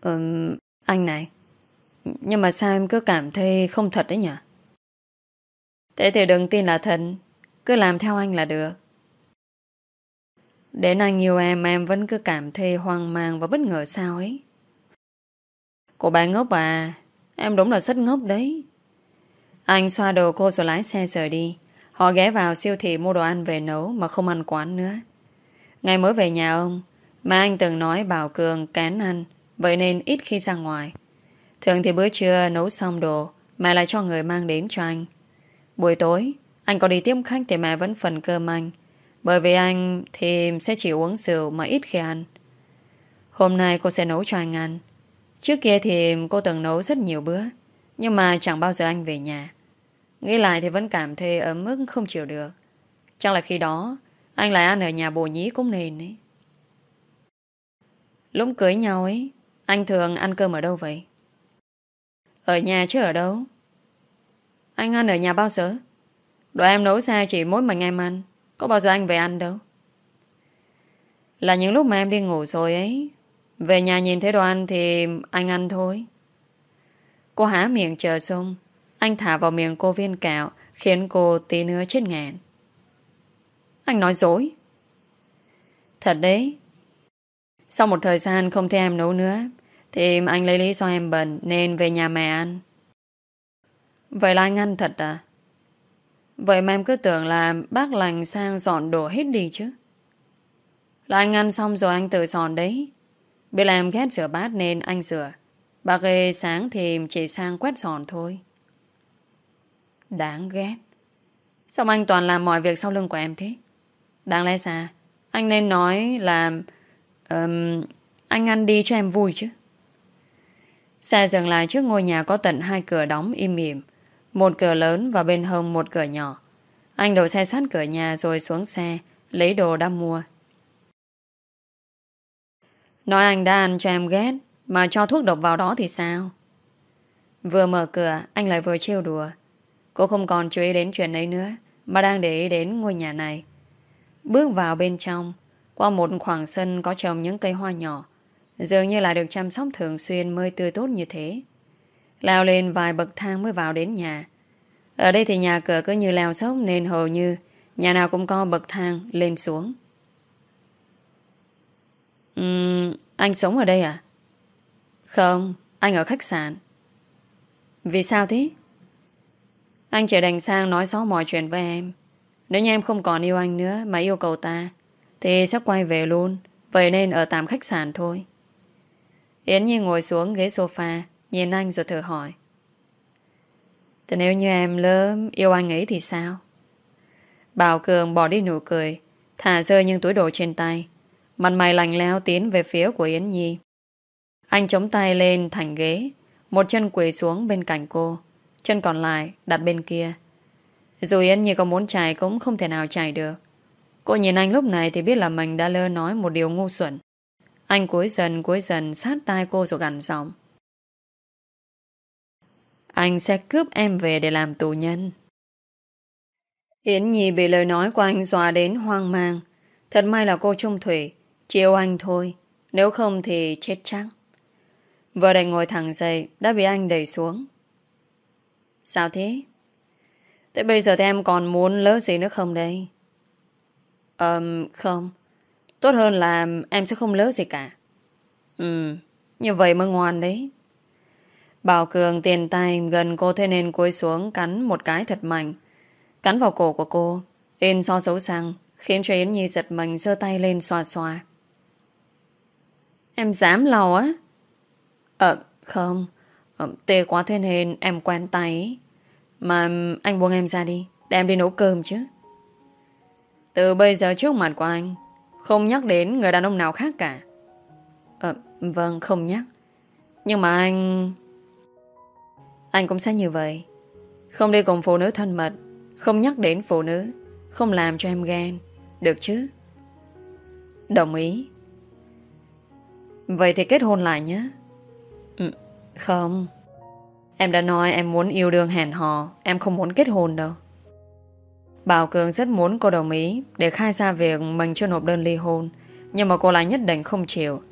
Ừm, anh này. Nhưng mà sao em cứ cảm thấy không thật đấy nhỉ? Thế thì đừng tin là thật. Cứ làm theo anh là được. Đến anh yêu em Em vẫn cứ cảm thấy hoang mang Và bất ngờ sao ấy. Cô bà ngốc à Em đúng là rất ngốc đấy. Anh xoa đầu cô rồi lái xe rời đi. Họ ghé vào siêu thị mua đồ ăn về nấu Mà không ăn quán nữa. Ngày mới về nhà ông, Mà anh từng nói Bảo Cường kén ăn, Vậy nên ít khi ra ngoài. Thường thì bữa trưa nấu xong đồ, Mẹ lại cho người mang đến cho anh. Buổi tối, Anh có đi tiếp khách thì mẹ vẫn phần cơm anh bởi vì anh thì sẽ chỉ uống rượu mà ít khi ăn. Hôm nay cô sẽ nấu cho anh ăn. Trước kia thì cô từng nấu rất nhiều bữa. Nhưng mà chẳng bao giờ anh về nhà. Nghĩ lại thì vẫn cảm thấy ấm ức, không chịu được. Chắc là khi đó, anh lại ăn ở nhà bồ nhí cũng nên ấy. Lúc cưới nhau ấy, Anh thường ăn cơm ở đâu vậy? Ở nhà chứ ở đâu? Anh ăn ở nhà bao giờ? Đồ em nấu ra chỉ mỗi mình em ăn có bao giờ anh về ăn đâu? Là những lúc mà em đi ngủ rồi ấy, Về nhà nhìn thấy đồ ăn Thì anh ăn thôi. Cô há miệng chờ xong, Anh thả vào miệng cô viên kẹo, Khiến cô tí nữa chết ngàn Anh nói dối. Thật đấy. Sau một thời gian không thấy em nấu nữa, Thì anh lấy lý do em bận Nên về nhà mẹ ăn. Vậy là anh ăn thật à? Vậy mà em cứ tưởng là bác lành sang dọn đồ hết đi chứ. Là anh ăn xong rồi anh tự dọn đấy. Biết là em ghét rửa bát nên anh rửa. Bác ghê sáng thì chỉ sang quét dọn thôi. Đáng ghét. Sao anh toàn làm mọi việc sau lưng của em thế? Đáng lẽ ra Anh nên nói là um, Anh ăn đi cho em vui chứ Xe dừng lại trước ngôi nhà có tận hai cửa đóng im mỉm một cửa lớn và bên hông một cửa nhỏ. Anh đổ xe sát cửa nhà rồi xuống xe, Lấy đồ đã mua. Nói anh đã ăn cho em ghét, Mà cho thuốc độc vào đó thì sao? Vừa mở cửa, Anh lại vừa trêu đùa. Cô không còn chú ý đến chuyện ấy nữa, Mà đang để ý đến ngôi nhà này. Bước vào bên trong, Qua một khoảng sân có trồng những cây hoa nhỏ. Dường như là được chăm sóc thường xuyên Mới tươi tốt như thế. Lao lên vài bậc thang mới vào đến nhà. Ở đây thì nhà cửa cứ như leo sốc Nên hầu như Nhà nào cũng có bậc thang lên xuống. Uhm, Anh sống ở đây à? Không, anh ở khách sạn. Vì sao thế? Anh chỉ đành sang nói xó mọi chuyện với em. Nếu như em không còn yêu anh nữa Mà yêu cầu ta Thì sẽ quay về luôn. Vậy nên ở tạm khách sạn thôi. Yến Nhi ngồi xuống ghế sofa Nhìn anh rồi thử hỏi. Thì nếu như em lỡ Yêu anh ấy thì sao? Bảo Cường bỏ đi nụ cười, Thả rơi những túi đồ trên tay. Mặt mày lành leo tiến về phía của Yến Nhi. Anh chống tay lên thành ghế, Một chân quỳ xuống bên cạnh cô, Chân còn lại đặt bên kia. Dù Yến Nhi có muốn chạy Cũng không thể nào chạy được. Cô nhìn anh lúc này thì biết là mình đã lơ nói Một điều ngu xuẩn. Anh cúi dần cúi dần sát tai cô rồi gằn giọng. Anh sẽ cướp em về để làm tù nhân Yến Nhi bị lời nói của anh dọa đến hoang mang. Thật may là cô Trung Thủy, chiều anh thôi, nếu không thì chết chắc. Vừa định ngồi thẳng dậy, đã bị anh đẩy xuống. Sao thế? Thế bây giờ thì em còn muốn lỡ gì nữa không đây? Ờm, không. Tốt hơn là em sẽ không lỡ gì cả. Ừ, như vậy mới ngoan đấy. Bảo Cường tiền tay gần cô thế nên cúi xuống cắn một cái thật mạnh. Cắn vào cổ của cô In so xấu sang Khiến cho Yến Nhi giật mình giơ tay lên xoa xoa. Em dám lầu á? Ờ không. Ờ, Tê quá thế nên em quen tay Mà anh buông em ra đi Để em đi nấu cơm chứ. Từ bây giờ trước mặt của anh Không nhắc đến người đàn ông nào khác cả. Ờ vâng không nhắc. Nhưng mà anh anh cũng sẽ như vậy. Không đi cùng phụ nữ thân mật không nhắc đến phụ nữ Không làm cho em ghen. Được chứ? Đồng ý. Vậy thì kết hôn lại nhé. Ừ, Không. Em đã nói em muốn yêu đương hẹn hò Em không muốn kết hôn đâu. Bảo Cường rất muốn cô đồng ý Để khai ra việc mình chưa nộp đơn ly hôn Nhưng mà cô lại nhất định không chịu.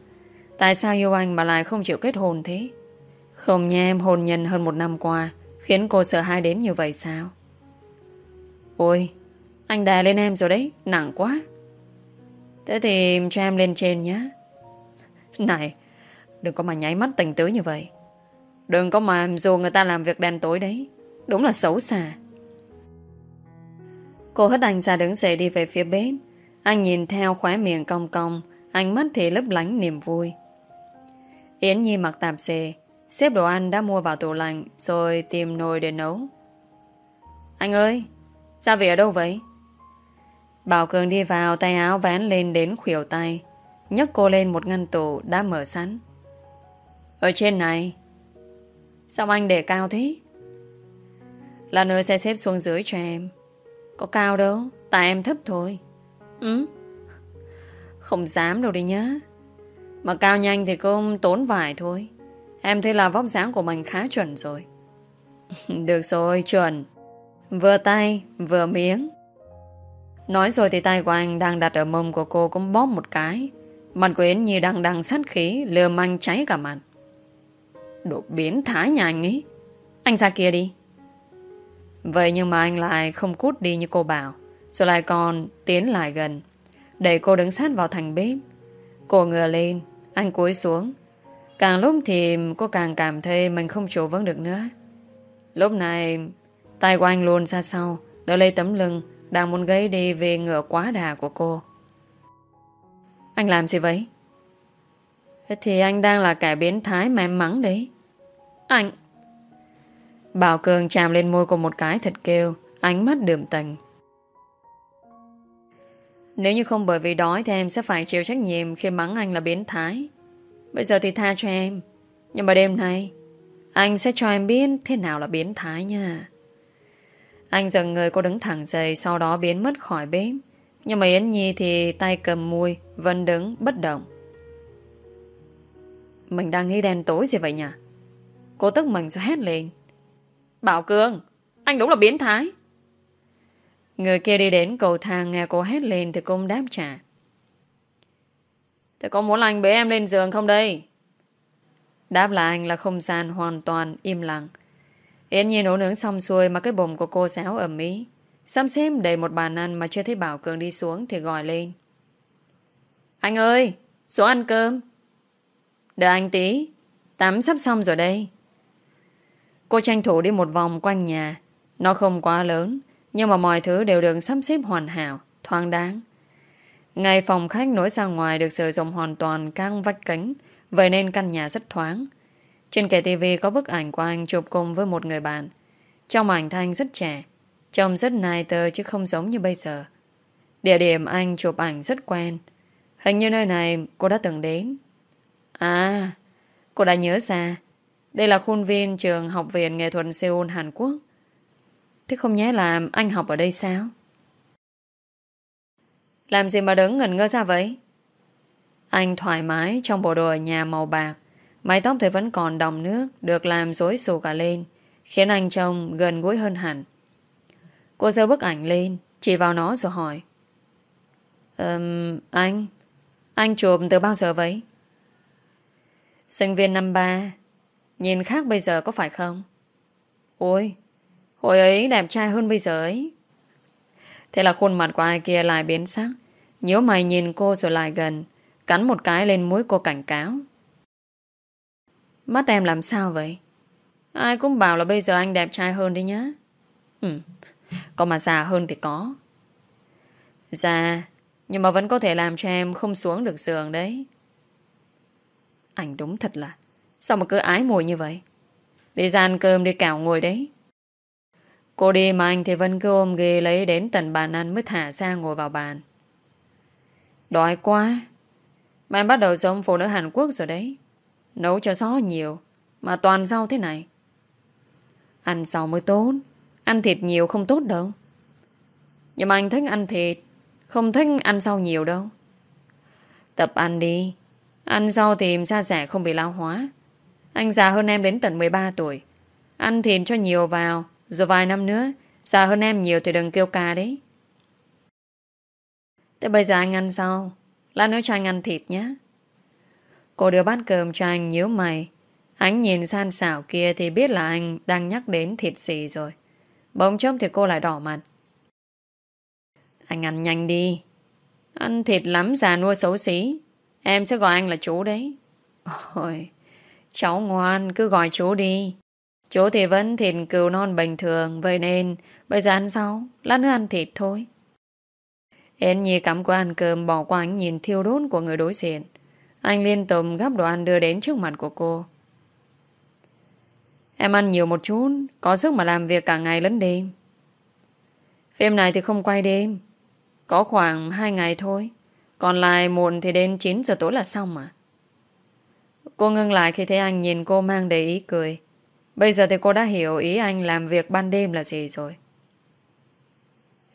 Tại sao yêu anh mà lại không chịu kết hôn thế? Không nha em hôn nhân hơn một năm qua, Khiến cô sợ hãi đến như vậy sao? Ôi, Anh đè lên em rồi đấy, Nặng quá. Thế thì cho em lên trên nhé Này, Đừng có mà nháy mắt tình tứ như vậy. Đừng có mà dù người ta làm việc đen tối đấy, Đúng là xấu xà Cô hất anh ra đứng dậy đi về phía bếp Anh nhìn theo khóe miệng cong cong, Ánh mắt thì lấp lánh niềm vui. Yến Nhi mặc tạp dề Xếp đồ ăn đã mua vào tủ lạnh, Rồi tìm nồi để nấu. Anh ơi, Gia vị ở đâu vậy? Bảo Cường đi vào, tay áo vén lên đến khuỷu tay, nhấc cô lên một ngăn tủ đã mở sẵn. Ở trên này. Sao anh để cao thế? Là nơi sẽ xếp xuống dưới cho em. Có cao đâu, Tại em thấp thôi. Ừ? Không dám đâu đi nhá. Mà cao nhanh thì cũng tốn vải thôi. Em thấy là vóc dáng của mình khá chuẩn rồi. [laughs] Được rồi, chuẩn. Vừa tay, vừa miếng. Nói rồi thì tay của anh đang đặt ở mông của cô cũng bóp một cái. Mặt của Yến Nhi đang đang sát khí, Lừa manh cháy cả mặt. Độ biến thái nhà anh ấy. Anh ra kia đi. Vậy nhưng mà anh lại không cút đi như cô bảo, Rồi lại còn tiến lại gần. Đẩy cô đứng sát vào thành bếp. Cô ngừa lên, Anh cúi xuống. Càng lúc thì cô càng cảm thấy Mình không chủ vững được nữa. Lúc này Tay của anh luôn ra sau, Đỡ lấy tấm lưng Đang muốn gây đi về ngựa quá đà của cô. Anh làm gì vậy? Thì anh đang là kẻ biến thái mà em mắng đấy. Anh! Bảo Cường chạm lên môi của một cái thật kêu, Ánh mắt đượm tình Nếu như không bởi vì đói Thì em sẽ phải chịu trách nhiệm Khi mắng anh là biến thái. Bây giờ thì tha cho em. Nhưng mà đêm nay, Anh sẽ cho em biết thế nào là biến thái nha. Anh dần người cô đứng thẳng dậy, Sau đó biến mất khỏi bếp. Nhưng mà Yến Nhi thì tay cầm mùi Vẫn đứng bất động. Mình đang nghĩ đen tối gì vậy nhỉ? Cô tức mình rồi hét lên. Bảo Cương Anh đúng là biến thái. Người kia đi đến cầu thang, nghe cô hét lên thì cô đáp trả. Thế có muốn anh bế em lên giường không đây? Đáp lại anh là không gian hoàn toàn im lặng. Yến Nhi nấu nướng xong xuôi mà cái bụng của cô xéo ẩm ý. Xăm xếp đầy một bàn ăn mà chưa thấy Bảo Cường đi xuống thì gọi lên. Anh ơi, xuống ăn cơm. Đợi anh tí, tắm sắp xong rồi đây. Cô tranh thủ đi một vòng quanh nhà. Nó không quá lớn, nhưng mà mọi thứ đều được sắp xếp hoàn hảo, thoáng đáng ngày phòng khách nối ra ngoài được sử dụng hoàn toàn căng vách kính, vậy nên căn nhà rất thoáng. Trên kệ tivi có bức ảnh của anh chụp cùng với một người bạn. Trong ảnh thanh rất trẻ, trông rất nai tơ chứ không giống như bây giờ. Địa điểm anh chụp ảnh rất quen. Hình như nơi này cô đã từng đến. À, cô đã nhớ ra. Đây là khuôn viên trường học viện nghệ thuật Seoul, Hàn Quốc. Thế không nhé là anh học ở đây sao? Làm gì mà đứng ngẩn ngơ ra vậy? Anh thoải mái trong bộ đồ ở nhà màu bạc. Mái tóc thì vẫn còn đọng nước, được làm rối xù cả lên, khiến anh trông gần gũi hơn hẳn. Cô giơ bức ảnh lên, chỉ vào nó rồi hỏi. Um, anh, anh chụp từ bao giờ vậy? Sinh viên năm ba, nhìn khác bây giờ có phải không? Ôi, Hồi ấy đẹp trai hơn bây giờ ấy Thế là khuôn mặt của ai kia lại biến sắc. Nhớ mày nhìn cô rồi lại gần, Cắn một cái lên mũi cô cảnh cáo. Mắt em làm sao vậy? Ai cũng bảo là bây giờ anh đẹp trai hơn đi nhá. Ừ Có mà già hơn thì có. Già, Nhưng mà vẫn có thể làm cho em không xuống được giường đấy. Anh đúng thật là, Sao mà cứ ái mùi như vậy? Đi ra ăn cơm đi cảo ngồi đấy. Cô đi mà anh thì vẫn cứ ôm ghê lấy đến tận bàn ăn mới thả ra ngồi vào bàn. Đói quá. Mà em bắt đầu giống phụ nữ Hàn Quốc rồi đấy. Nấu cho gió nhiều. Mà toàn rau thế này. Ăn rau mới tốt. Ăn thịt nhiều không tốt đâu. Nhưng mà anh thích ăn thịt. Không thích ăn rau nhiều đâu. Tập ăn đi. Ăn rau thì xa rẻ không bị lao hóa. Anh già hơn em đến tận 13 tuổi. Ăn thịt cho nhiều vào rồi vài năm nữa, Già hơn em nhiều thì đừng kêu ca đấy. Thế bây giờ anh ăn sao? Lát nữa cho anh ăn thịt nhé. Cô đưa bát cơm cho anh nhíu mày. Anh nhìn san xảo kia Thì biết là anh đang nhắc đến thịt gì rồi. Bỗng chốc thì cô lại đỏ mặt. Anh ăn nhanh đi. Ăn thịt lắm già nua xấu xí. Em sẽ gọi anh là chú đấy. Ôi, Cháu ngoan, cứ gọi chú đi. Chú thì vẫn thịt cừu non bình thường, Vậy nên bây giờ ăn sau, Lát nữa ăn thịt thôi. Yến Nhi cắm qua ăn cơm, Bỏ qua ánh nhìn thiêu đốt của người đối diện. Anh liên tục gắp đồ ăn đưa đến trước mặt của cô. Em ăn nhiều một chút, Có sức mà làm việc cả ngày lẫn đêm. Phim này thì không quay đêm, Có khoảng 2 ngày thôi. Còn lại muộn thì đến 9 giờ tối là xong mà. Cô ngưng lại khi thấy anh nhìn cô mang đầy ý cười. Bây giờ thì cô đã hiểu ý anh làm việc ban đêm là gì rồi.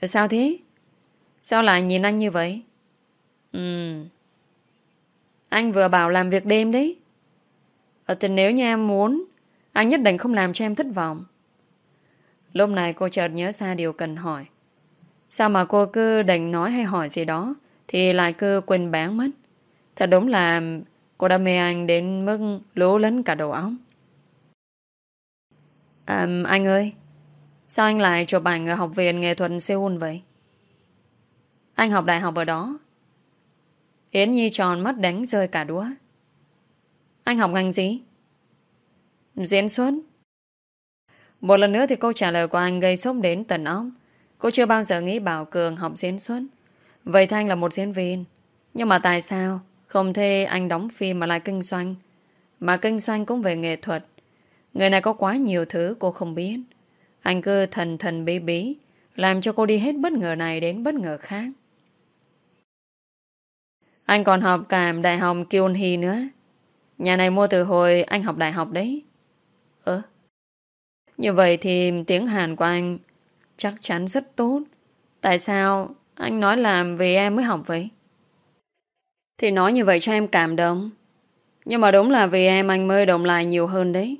Sao thế? Sao lại nhìn anh như vậy? Ừ. Anh vừa bảo làm việc đêm đấy. Ở thì nếu như em muốn, anh nhất định không làm cho em thất vọng. Lúc này cô chợt nhớ ra điều cần hỏi. Sao mà cô cứ định nói hay hỏi gì đó, thì lại cứ quên bán mất. Thật đúng là cô đã mê anh đến mức lố lấn cả đầu óc. À, anh ơi Sao anh lại chụp ảnh ở học viện nghệ thuật Seoul vậy? Anh học đại học ở đó. Yến Nhi tròn mắt đánh rơi cả đũa. Anh học ngành gì? Diễn xuất. Một lần nữa thì câu trả lời của anh gây sốc đến tận óc. Cô chưa bao giờ nghĩ Bảo Cường học diễn xuất. Vậy Thanh là một diễn viên. Nhưng mà tại sao Không thể anh đóng phim mà lại kinh doanh? Mà kinh doanh cũng về nghệ thuật. Người này có quá nhiều thứ cô không biết. Anh cứ thần thần bí bí, làm cho cô đi hết bất ngờ này đến bất ngờ khác. Anh còn học cả đại học Kyun Hee nữa. Nhà này mua từ hồi anh học đại học đấy. Ơ? như vậy thì tiếng Hàn của anh chắc chắn rất tốt. Tại sao anh nói làm vì em mới học vậy? Thì nói như vậy cho em cảm động. Nhưng mà đúng là vì em anh mới động lại nhiều hơn đấy.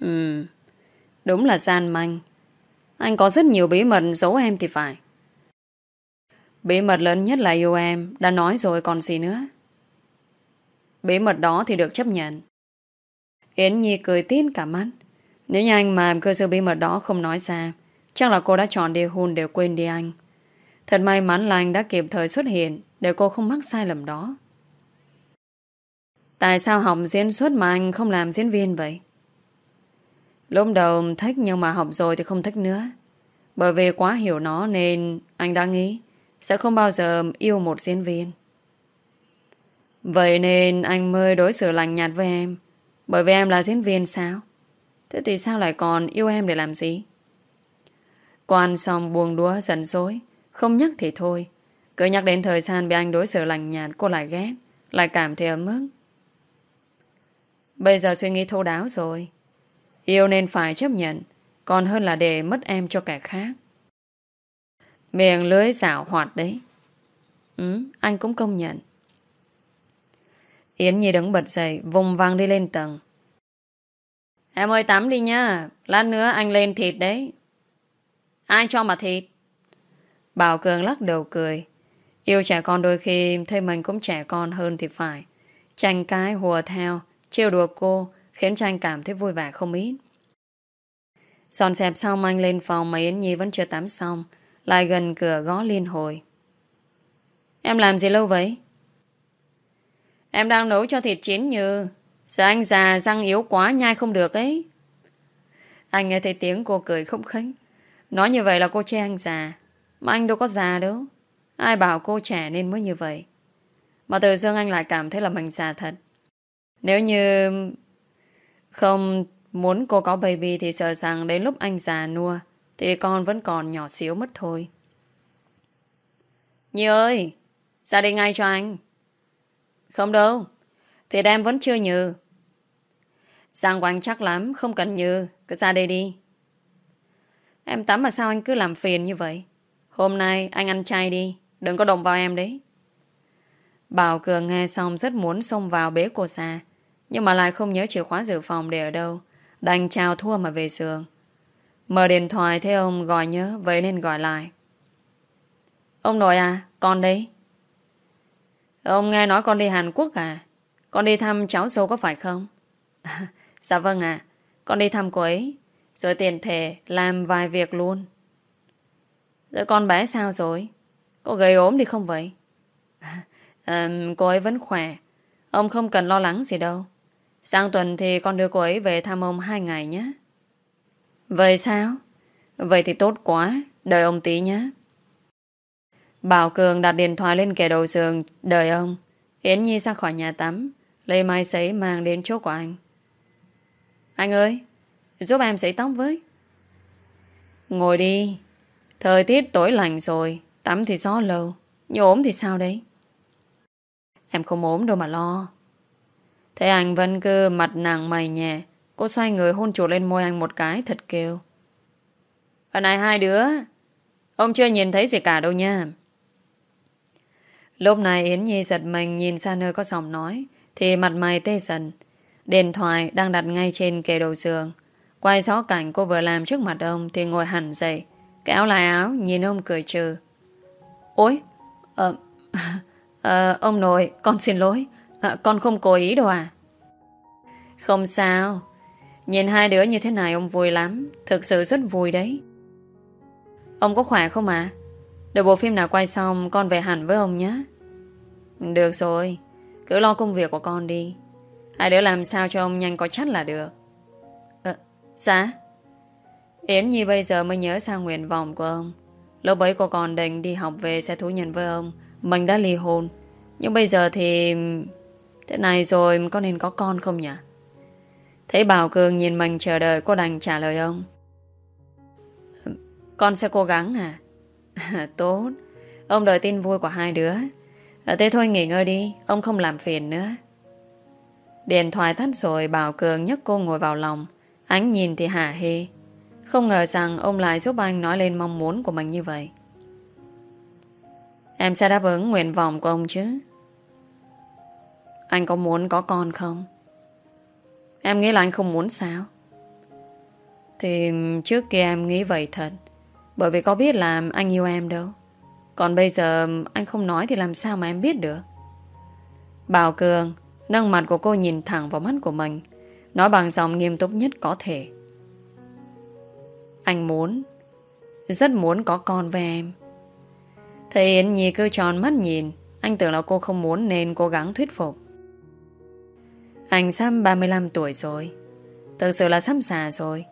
Ừ, đúng là gian manh. Anh có rất nhiều bí mật giấu em thì phải. Bí mật lớn nhất là yêu em, đã nói rồi còn gì nữa. Bí mật đó thì được chấp nhận. Yến Nhi cười tin cả mắt. Nếu như anh mà cơ sở bí mật đó không nói ra, chắc là cô đã chọn đi hôn để quên đi anh. Thật may mắn là anh đã kịp thời xuất hiện để cô không mắc sai lầm đó. Tại sao học diễn xuất mà anh không làm diễn viên vậy? Lúc đầu thích nhưng mà học rồi thì không thích nữa. Bởi vì quá hiểu nó nên anh đã nghĩ sẽ không bao giờ yêu một diễn viên. Vậy nên anh mới đối xử lành nhạt với em. Bởi vì em là diễn viên sao? Thế thì sao lại còn yêu em để làm gì? Quan xong buồn đúa giận dối. Không nhắc thì thôi. Cứ nhắc đến thời gian bị anh đối xử lành nhạt, cô lại ghét. Lại cảm thấy ấm ức. Bây giờ suy nghĩ thấu đáo rồi. Yêu nên phải chấp nhận. Còn hơn là để mất em cho kẻ khác. Miệng lưới xảo hoạt đấy. Ừ, anh cũng công nhận. Yến Nhi đứng bật dậy, vùng vang đi lên tầng. Em ơi tắm đi nha, lát nữa anh lên thịt đấy. Ai cho mà thịt? Bảo Cường lắc đầu cười. Yêu trẻ con đôi khi thấy mình cũng trẻ con hơn thì phải. Tranh cái hùa theo, trêu đùa cô, khiến cho anh cảm thấy vui vẻ không ít. Dọn dẹp xong anh lên phòng mà Yến Nhi vẫn chưa tắm xong, lại gần cửa gõ liên hồi. Em làm gì lâu vậy? Em đang nấu cho thịt chín như Sợ anh già răng yếu quá nhai không được ấy. Anh nghe thấy tiếng cô cười không khánh Nói như vậy là cô chê anh già. Mà anh đâu có già đâu. Ai bảo cô trẻ nên mới như vậy? Mà từ dưng anh lại cảm thấy là mình già thật. Nếu như không muốn cô có baby Thì sợ rằng đến lúc anh già nua Thì con vẫn còn nhỏ xíu mất thôi. Nhi ơi, Ra đi ngay cho anh. Không đâu, Thì em vẫn chưa nhừ. Giang của chắc lắm Không cần nhừ, Cứ ra đây đi. Em tắm mà sao anh cứ làm phiền như vậy? Hôm nay anh ăn chay đi, Đừng có động vào em đấy. Bảo Cường nghe xong rất muốn xông vào bế cô xa nhưng mà lại không nhớ chìa khóa dự phòng để ở đâu. Đành chào thua mà về giường. Mở điện thoại thấy ông gọi nhớ Vậy nên gọi lại. Ông nội à con đấy Ông nghe nói con đi Hàn Quốc à? Con đi thăm cháu dâu có phải không? [laughs] Dạ vâng ạ. Con đi thăm cô ấy. Rồi tiền thể làm vài việc luôn. Rồi con bé sao rồi? Cô gầy ốm đi không vậy? [laughs] À, Cô ấy vẫn khỏe. Ông không cần lo lắng gì đâu. Sang tuần thì con đưa cô ấy về thăm ông hai ngày nhé. Vậy sao? Vậy thì tốt quá. Đợi ông tí nhé. Bảo Cường đặt điện thoại lên kẻ đầu giường. Đợi ông. Yến Nhi ra khỏi nhà tắm. Lấy mai sấy mang đến chỗ của anh. Anh ơi, Giúp em sấy tóc với. Ngồi đi. Thời tiết tối lạnh rồi. Tắm thì gió lâu. Nhổm thì sao đấy? Em không ốm đâu mà lo. Thế anh vẫn cứ mặt nặng mày nhẹ. Cô xoay người hôn chuột lên môi anh một cái thật kêu. Ở này hai đứa Ông chưa nhìn thấy gì cả đâu nha. Lúc này Yến Nhi giật mình nhìn xa nơi có giọng nói Thì mặt mày tê dần. Điện thoại đang đặt ngay trên kề đầu giường. Quay gió cảnh cô vừa làm trước mặt ông Thì ngồi hẳn dậy Kéo lại áo nhìn ông cười trừ. Ôi Ờ à, [laughs] Ông nội con xin lỗi à, Con không cố ý đâu à? Không sao. Nhìn hai đứa như thế này ông vui lắm. Thực sự rất vui đấy. Ông có khỏe không ạ? À? Đợi bộ phim nào quay xong Con về hẳn với ông nhé. Được rồi. Cứ lo công việc của con đi. Hai đứa làm sao cho ông nhanh có chắc là được. À, dạ? Yến Nhi bây giờ mới nhớ sang nguyện vọng của ông. Lúc ấy cô còn định đi học về sẽ thú nhận với ông Mình đã ly hôn. Nhưng bây giờ thì Thế này rồi có nên có con không nhỉ? Thấy Bảo Cường nhìn mình chờ đợi Cô đành trả lời ông. Con sẽ cố gắng à? [laughs] Tốt. Ông đợi tin vui của hai đứa. À, Thế thôi nghỉ ngơi đi. Ông không làm phiền nữa. Điện thoại tắt rồi Bảo Cường nhấc cô ngồi vào lòng. Ánh nhìn thì hả hê. Không ngờ rằng ông lại giúp anh nói lên mong muốn của mình như vậy. Em sẽ đáp ứng nguyện vọng của ông chứ. Anh có muốn có con không? Em nghĩ là anh không muốn sao? Thì trước kia em nghĩ vậy thật. Bởi vì có biết là anh yêu em đâu. Còn bây giờ anh không nói thì làm sao mà em biết được? Bảo Cường Nâng mặt của cô nhìn thẳng vào mắt của mình, Nói bằng giọng nghiêm túc nhất có thể. Anh muốn, Rất muốn có con với em. Thầy Yến Nhi cứ tròn mắt nhìn, Anh tưởng là cô không muốn nên cố gắng thuyết phục. Anh sắp 35 tuổi rồi. Thực sự là sắp già rồi.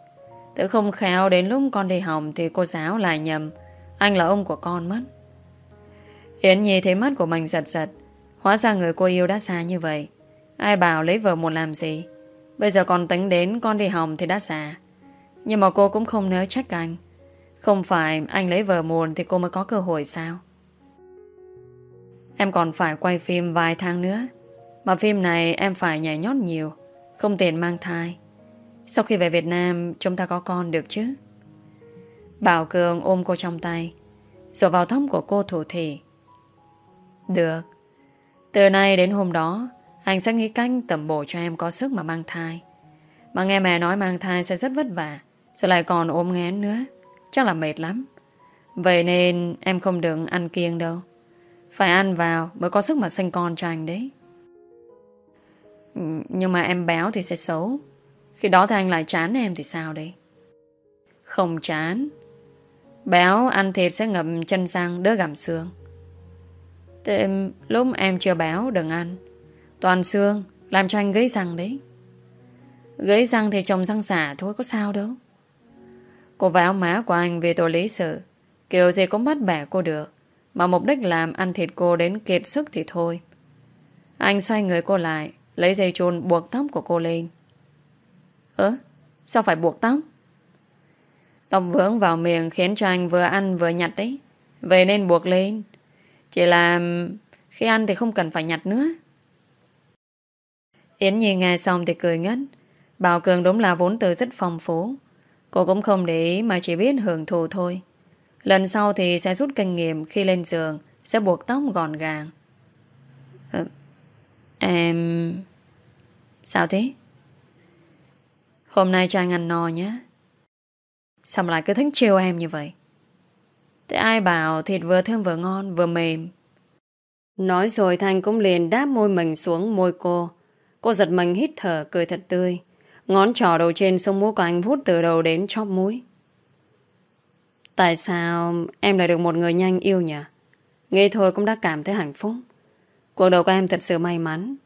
Tự không khéo đến lúc con đi hỏng Thì cô giáo lại nhầm. Anh là ông của con mất. Yến Nhi thấy mắt của mình giật giật. Hóa ra người cô yêu đã xa như vậy. Ai bảo lấy vợ một làm gì? Bây giờ còn tính đến con đi hỏng thì đã xa Nhưng mà cô cũng không nhớ trách anh. Không phải anh lấy vợ muộn Thì cô mới có cơ hội sao? Em còn phải quay phim vài tháng nữa. Mà phim này em phải nhảy nhót nhiều, Không tiền mang thai. Sau khi về Việt Nam, Chúng ta có con được chứ? Bảo Cường ôm cô trong tay Rồi vào thống của cô thủ thị Được. Từ nay đến hôm đó, Anh sẽ nghĩ cách tầm bổ cho em có sức mà mang thai. Mà nghe mẹ nói mang thai sẽ rất vất vả, Rồi lại còn ôm ngén nữa. Chắc là mệt lắm. Vậy nên em không được ăn kiêng đâu. Phải ăn vào mới có sức mà sinh con cho anh đấy. Nhưng mà em béo thì sẽ xấu. Khi đó thì anh lại chán em thì sao đây? Không chán. Béo, ăn thịt sẽ ngậm chân răng, đỡ gặm xương. Thế lúc em chưa béo, đừng ăn. Toàn xương, làm cho anh gấy răng đấy. Gấy răng thì trồng răng xả thôi, có sao đâu. Cô vào má của anh về tôi lý sự. Kiểu gì cũng bắt bẻ cô được. Mà mục đích làm ăn thịt cô đến kiệt sức thì thôi Anh xoay người cô lại Lấy dây chôn buộc tóc của cô lên. Ơ, Sao phải buộc tóc? Tóc vướng vào miệng Khiến cho anh vừa ăn vừa nhặt đấy. Vậy nên buộc lên. Chỉ là khi ăn thì không cần phải nhặt nữa. Yến Nhi nghe xong thì cười ngất. Bảo Cường đúng là vốn từ rất phong phú. Cô cũng không để ý mà chỉ biết hưởng thụ thôi. Lần sau thì sẽ rút kinh nghiệm khi lên giường, Sẽ buộc tóc gọn gàng. Em... Sao thế? Hôm nay cho anh ăn no nhé Sao mà lại cứ thích chiều em như vậy? Thế ai bảo thịt vừa thơm vừa ngon, vừa mềm Nói rồi Thanh cũng liền đáp môi mình xuống môi cô Cô giật mình hít thở, cười thật tươi Ngón trỏ đầu trên sông mũi của anh vút từ đầu đến chóp mũi Tại sao em lại được một người nhanh yêu nhỉ? Nghe thôi cũng đã cảm thấy hạnh phúc. Cuộc đời của em thật sự may mắn.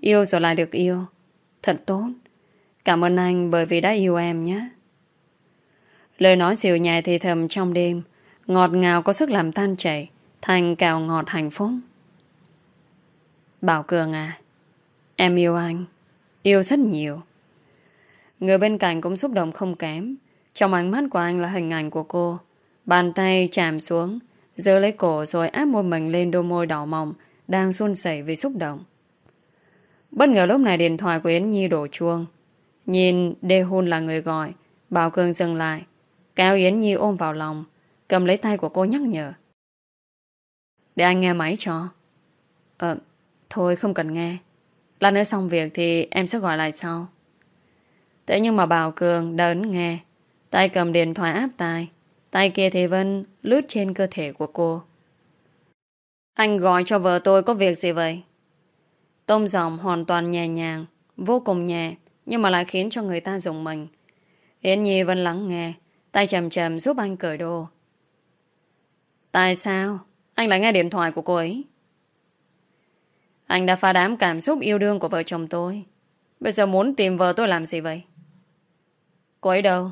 Yêu rồi lại được yêu. Thật tốt. Cảm ơn anh bởi vì đã yêu em nhé. Lời nói dịu nhẹ thì thầm trong đêm. Ngọt ngào có sức làm tan chảy. Thành cào ngọt hạnh phúc. Bảo Cường à. Em yêu anh. Yêu rất nhiều. Người bên cạnh cũng xúc động không kém. Trong ánh mắt của anh là hình ảnh của cô. Bàn tay chạm xuống, Giữ lấy cổ rồi áp môi mình lên đôi môi đỏ mỏng đang run sẩy vì xúc động. Bất ngờ lúc này điện thoại của Yến Nhi đổ chuông. Nhìn Đê Hun là người gọi, Bảo Cường dừng lại, Kéo Yến Nhi ôm vào lòng, Cầm lấy tay của cô nhắc nhở. Để anh nghe máy cho. Ờ Thôi, không cần nghe. Lát nữa xong việc thì em sẽ gọi lại sau. Thế nhưng mà Bảo Cường đớn nghe, Tay cầm điện thoại áp tai, Tay kia thì Vân lướt trên cơ thể của cô. Anh gọi cho vợ tôi có việc gì vậy? tông giọng hoàn toàn nhẹ nhàng, vô cùng nhẹ, nhưng mà lại khiến cho người ta dùng mình. Yến Nhi vẫn lắng nghe, tay chầm chầm giúp anh cởi đồ. Tại sao? Anh lại nghe điện thoại của cô ấy. Anh đã phá đám cảm xúc yêu đương của vợ chồng tôi. Bây giờ muốn tìm vợ tôi làm gì vậy? Cô ấy đâu?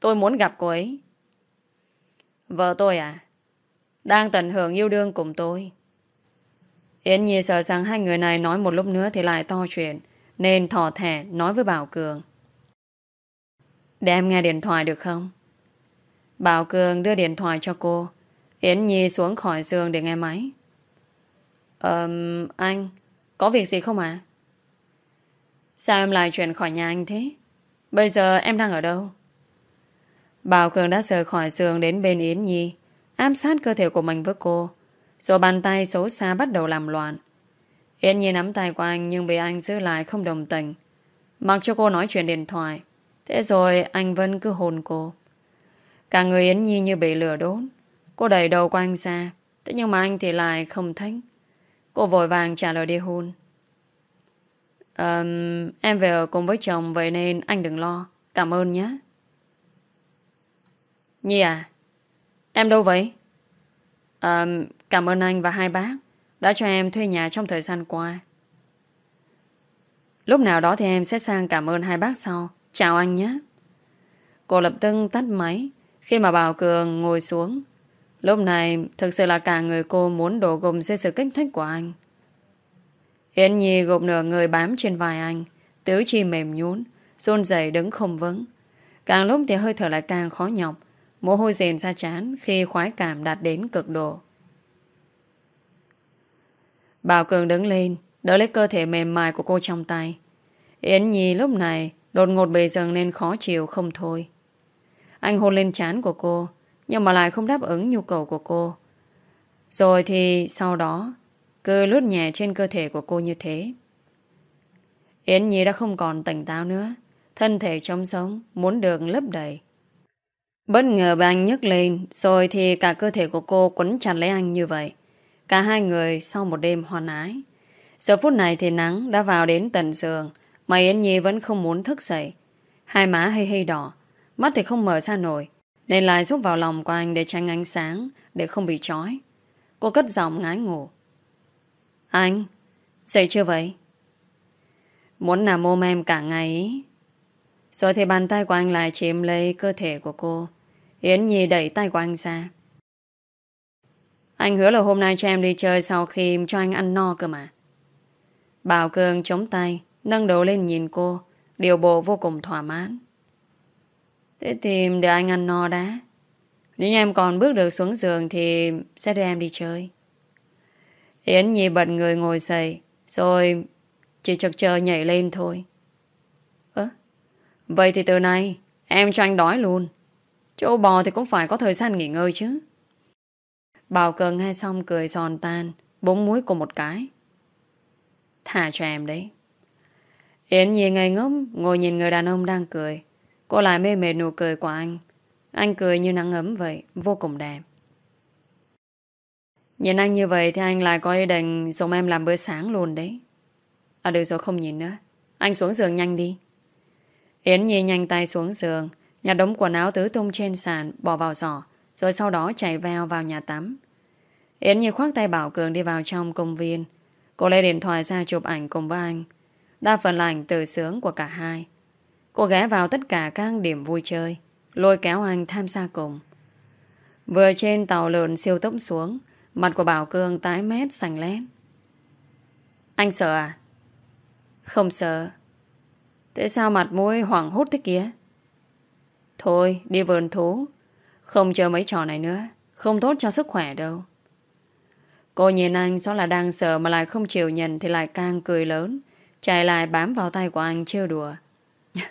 Tôi muốn gặp cô ấy. Vợ tôi à? Đang tận hưởng yêu đương cùng tôi. Yến Nhi sợ rằng hai người này nói một lúc nữa thì lại to chuyện, nên thỏ thẻ nói với Bảo Cường. Để em nghe điện thoại được không? Bảo Cường đưa điện thoại cho cô. Yến Nhi xuống khỏi giường để nghe máy. Ờ, anh, có việc gì không ạ? Sao em lại chuyển khỏi nhà anh thế? Bây giờ em đang ở đâu? Bảo Cường đã rời khỏi giường đến bên Yến Nhi, ám sát cơ thể của mình với cô, rồi bàn tay xấu xa bắt đầu làm loạn. Yến Nhi nắm tay của anh nhưng bị anh giữ lại không đồng tình. Mặc cho cô nói chuyện điện thoại, thế rồi anh vẫn cứ hôn cô. Cả người Yến Nhi như bị lửa đốt. Cô đẩy đầu của anh ra, thế nhưng mà anh thì lại không thích. Cô vội vàng trả lời đi hôn. Um, em về ở cùng với chồng Vậy nên anh đừng lo Cảm ơn nhé Nhi à Em đâu vậy um, Cảm ơn anh và hai bác Đã cho em thuê nhà trong thời gian qua. Lúc nào đó thì em sẽ sang cảm ơn hai bác sau. Chào anh nhé. Cô lập tức tắt máy. Khi mà Bảo Cường ngồi xuống, Lúc này thực sự là cả người cô muốn đổ gồm dưới sự kích thích của anh. Yến Nhi gục nửa người bám trên vai anh, Tứ chi mềm nhún run rẩy đứng không vững. Càng lúc thì hơi thở lại càng khó nhọc, Mồ hôi rền ra chán Khi khoái cảm đạt đến cực độ. Bảo Cường đứng lên, Đỡ lấy cơ thể mềm mại của cô trong tay. Yến Nhi lúc này Đột ngột bề dần nên khó chịu không thôi. Anh hôn lên chán của cô, Nhưng mà lại không đáp ứng nhu cầu của cô. Rồi thì sau đó, cứ lướt nhẹ trên cơ thể của cô như thế. Yến Nhi đã không còn tỉnh táo nữa, Thân thể trống sống Muốn được lấp đầy. Bất ngờ bà anh nhấc lên, Rồi thì cả cơ thể của cô quấn chặt lấy anh như vậy. Cả hai người sau một đêm hoan ái Giờ phút này thì nắng đã vào đến tận giường Mà Yến Nhi vẫn không muốn thức dậy Hai má hơi hơi đỏ Mắt thì không mở ra nổi Nên lại rút vào lòng của anh để tránh ánh sáng Để không bị trói Cô cất giọng ngái ngủ anh, dậy chưa vậy? Muốn nằm ôm em cả ngày ý. Rồi thì bàn tay của anh lại chiếm lấy cơ thể của cô. Yến Nhi đẩy tay của anh ra. Anh hứa là hôm nay cho em đi chơi sau khi cho anh ăn no cơ mà. Bảo Cường chống tay, nâng đầu lên nhìn cô, điều bộ vô cùng thỏa mãn. Thế thì để anh ăn no đã. Nếu như em còn bước được xuống giường thì sẽ đưa em đi chơi. Yến Nhi bật người ngồi dậy Rồi chỉ chực chờ nhảy lên thôi Ơ Vậy thì từ nay Em cho anh đói luôn Chỗ bò thì cũng phải có thời gian nghỉ ngơi chứ Bảo cờ nghe xong cười giòn tan Búng muối của một cái Thả cho em đấy Yến Nhi ngây ngốc Ngồi nhìn người đàn ông đang cười Cô lại mê mệt nụ cười của anh Anh cười như nắng ấm vậy Vô cùng đẹp Nhìn anh như vậy thì anh lại có ý định dùng em làm bữa sáng luôn đấy. À được rồi không nhìn nữa. Anh xuống giường nhanh đi. Yến Nhi nhanh tay xuống giường, nhặt đống quần áo tứ tung trên sàn, bỏ vào giỏ, rồi sau đó chạy veo vào nhà tắm. Yến Nhi khoác tay Bảo Cường đi vào trong công viên. Cô lấy điện thoại ra chụp ảnh cùng với anh. Đa phần là ảnh từ sướng của cả hai. Cô ghé vào tất cả các điểm vui chơi, lôi kéo anh tham gia cùng. Vừa trên tàu lượn siêu tốc xuống, Mặt của Bảo cường tái mét sành lét Anh sợ à? Không sợ Tại sao mặt mũi hoảng hốt thế kia? Thôi đi vườn thú không chờ mấy trò này nữa Không tốt cho sức khỏe đâu Cô nhìn anh sao là đang sợ Mà lại không chịu nhận Thì lại càng cười lớn Chạy lại bám vào tay của anh trêu đùa [laughs]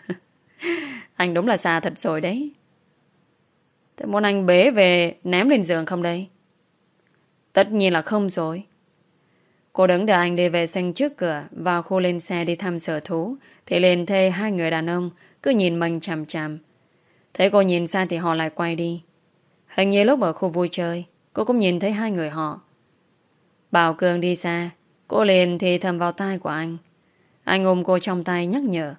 Anh đúng là xa thật rồi đấy Thế muốn anh bế về, ném lên giường không đây? Tất nhiên là không rồi. Cô đứng đợi anh đi về sân trước cửa, vào khu lên xe đi thăm sở thú, thì liền thê hai người đàn ông cứ nhìn mình chằm chằm. Thấy cô nhìn xa thì họ lại quay đi. Hình như lúc ở khu vui chơi cô cũng nhìn thấy hai người họ. Bảo Cường đi xa cô liền thì thầm vào tai của anh. Anh ôm cô trong tay nhắc nhở.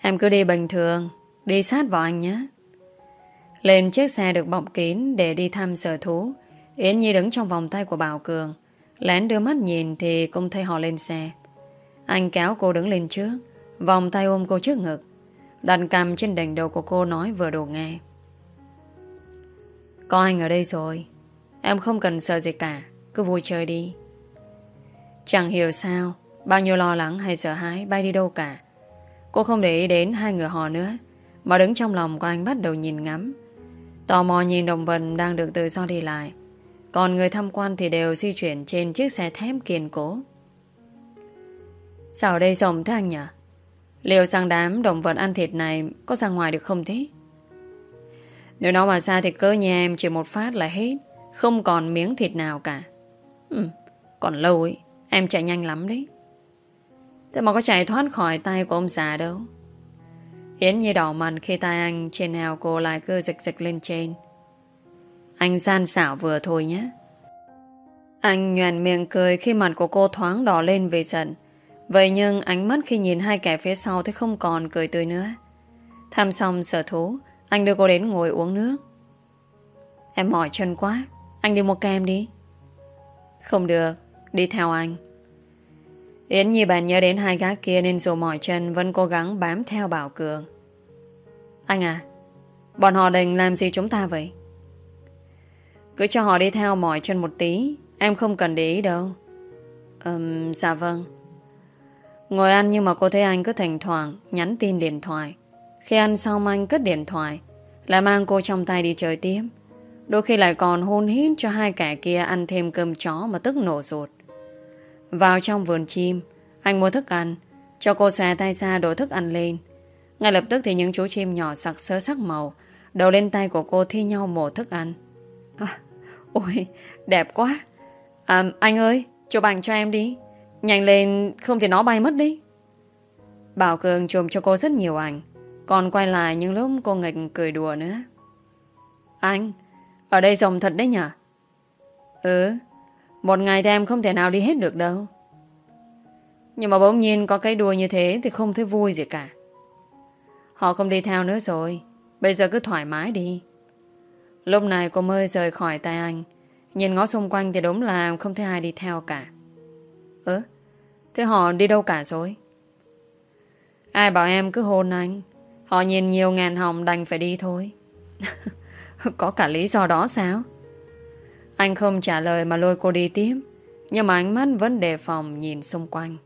Em cứ đi bình thường Đi sát vào anh nhé lên chiếc xe được bọc kín để đi thăm sở thú. Yến Nhi đứng trong vòng tay của Bảo Cường. Lén đưa mắt nhìn thì cũng thấy họ lên xe. Anh kéo cô đứng lên trước, vòng tay ôm cô trước ngực đàn cầm trên đỉnh đầu của cô nói vừa đồ nghe. Có anh ở đây rồi. Em không cần sợ gì cả. Cứ vui chơi đi. Chẳng hiểu sao, bao nhiêu lo lắng hay sợ hãi bay đi đâu cả. Cô không để ý đến hai người họ nữa, mà đứng trong lòng của anh bắt đầu nhìn ngắm. Tò mò nhìn động vật đang được tự do đi lại Còn người tham quan thì đều di chuyển trên chiếc xe thép kiên cố. Sao ở đây rộng thế anh nhỉ? Liệu sang đám động vật ăn thịt này có ra ngoài được không thế? Nếu nó mà ra thì cơ nhà em chỉ một phát là hết. Không còn miếng thịt nào cả. Ừ, còn lâu ấy, em chạy nhanh lắm đấy. Thế mà có chạy thoát khỏi tay của ông già đâu. Yến như đỏ mặt khi tay anh trên hào cô lại cứ dịch dịch lên trên. Anh gian xảo vừa thôi nhé. Anh nhoàn miệng cười khi mặt của cô thoáng đỏ lên vì giận. Vậy nhưng ánh mắt khi nhìn hai kẻ phía sau thì không còn cười tươi nữa. Thăm xong sở thú, anh đưa cô đến ngồi uống nước. Em mỏi chân quá, anh đi mua kem đi. Không được, đi theo anh. Yến Nhi bạn nhớ đến hai gác kia nên dù mỏi chân vẫn cố gắng bám theo Bảo Cường. Anh à, bọn họ định làm gì chúng ta vậy? Cứ cho họ đi theo mỏi chân một tí, em không cần để ý đâu. Um, dạ vâng. Ngồi ăn nhưng mà cô thấy anh cứ thỉnh thoảng nhắn tin điện thoại. Khi ăn xong anh cất điện thoại, lại mang cô trong tay đi chơi tiếp. Đôi khi lại còn hôn hít cho hai kẻ kia ăn thêm cơm chó mà tức nổ ruột. Vào trong vườn chim, anh mua thức ăn, cho cô xòe tay ra đổ thức ăn lên. Ngay lập tức thì những chú chim nhỏ sặc sỡ sắc màu đầu lên tay của cô thi nhau mổ thức ăn. À, ôi, đẹp quá. À, anh ơi, chụp ảnh cho em đi. Nhanh lên, không thì nó bay mất đi. Bảo Cường chụp cho cô rất nhiều ảnh. Còn quay lại những lúc cô nghịch cười đùa nữa. Anh, ở đây rồng thật đấy nhỉ? Ừ, một ngày thì em không thể nào đi hết được đâu. Nhưng mà bỗng nhiên có cái đùa như thế thì không thấy vui gì cả. Họ không đi theo nữa rồi. Bây giờ cứ thoải mái đi. Lúc này cô mới rời khỏi tay anh. Nhìn ngó xung quanh thì đúng là không thấy ai đi theo cả. Ơ, thế họ đi đâu cả rồi? Ai bảo em cứ hôn anh? Họ nhìn nhiều ngàn hồng đành phải đi thôi. [laughs] Có cả lý do đó sao? Anh không trả lời mà lôi cô đi tiếp. Nhưng mà ánh mắt vẫn đề phòng nhìn xung quanh.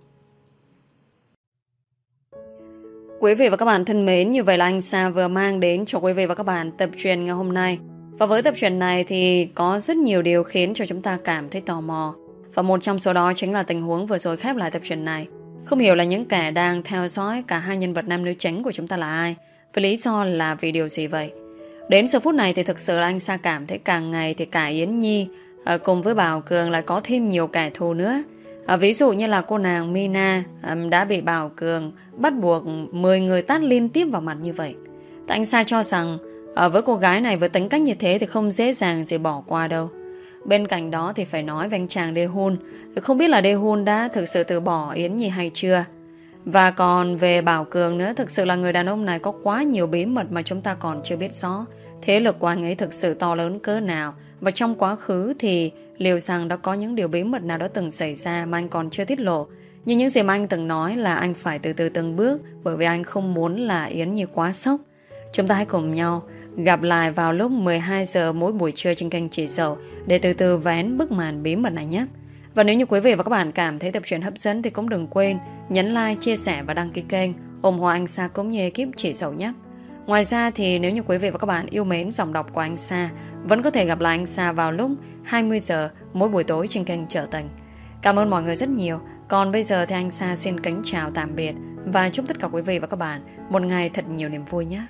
Quý vị và các bạn thân mến, như vậy là anh Sa vừa mang đến cho quý vị và các bạn tập truyền ngày hôm nay. Và với tập truyền này thì có rất nhiều điều khiến cho chúng ta cảm thấy tò mò. Và một trong số đó chính là tình huống vừa rồi khép lại tập truyền này. Không hiểu là những kẻ đang theo dõi cả hai nhân vật nam nữ chính của chúng ta là ai. với lý do là vì điều gì vậy? Đến giờ phút này thì thực sự là anh Sa cảm thấy càng ngày thì cả Yến Nhi ờ, cùng với Bảo Cường lại có thêm nhiều kẻ thù nữa. Ờ, ví dụ như là cô nàng Mina ờ, đã bị Bảo Cường bắt buộc 10 người tát liên tiếp vào mặt như vậy. Tại anh Sa cho rằng với cô gái này với tính cách như thế thì không dễ dàng gì bỏ qua đâu. Bên cạnh đó thì phải nói với anh chàng Đê hôn Không biết là Đê hôn đã thực sự từ bỏ Yến Nhi hay chưa. Và còn về Bảo Cường nữa, thực sự là người đàn ông này có quá nhiều bí mật mà chúng ta còn chưa biết rõ. Thế lực của anh ấy thực sự to lớn cỡ nào. Và trong quá khứ thì liệu rằng đã có những điều bí mật nào đó từng xảy ra mà anh còn chưa tiết lộ. Nhưng những gì mà anh từng nói là anh phải từ từ từng bước bởi vì anh không muốn là Yến Nhi quá sốc. Chúng ta hãy cùng nhau gặp lại vào lúc 12 giờ mỗi buổi trưa trên kênh Chỉ Dậu để từ từ vén bức màn bí mật này nhé. Và nếu như quý vị và các bạn cảm thấy tập truyện hấp dẫn thì cũng đừng quên nhấn like, chia sẻ và đăng ký kênh ủng hộ anh Sa cũng như ekip Chỉ Dậu nhé. Ngoài ra thì nếu như quý vị và các bạn yêu mến giọng đọc của anh Sa vẫn có thể gặp lại anh Sa vào lúc 20 giờ mỗi buổi tối trên kênh Trở Tình. Cảm ơn mọi người rất nhiều. Còn bây giờ thì anh Sa xin kính chào tạm biệt và chúc tất cả quý vị và các bạn một ngày thật nhiều niềm vui nhé.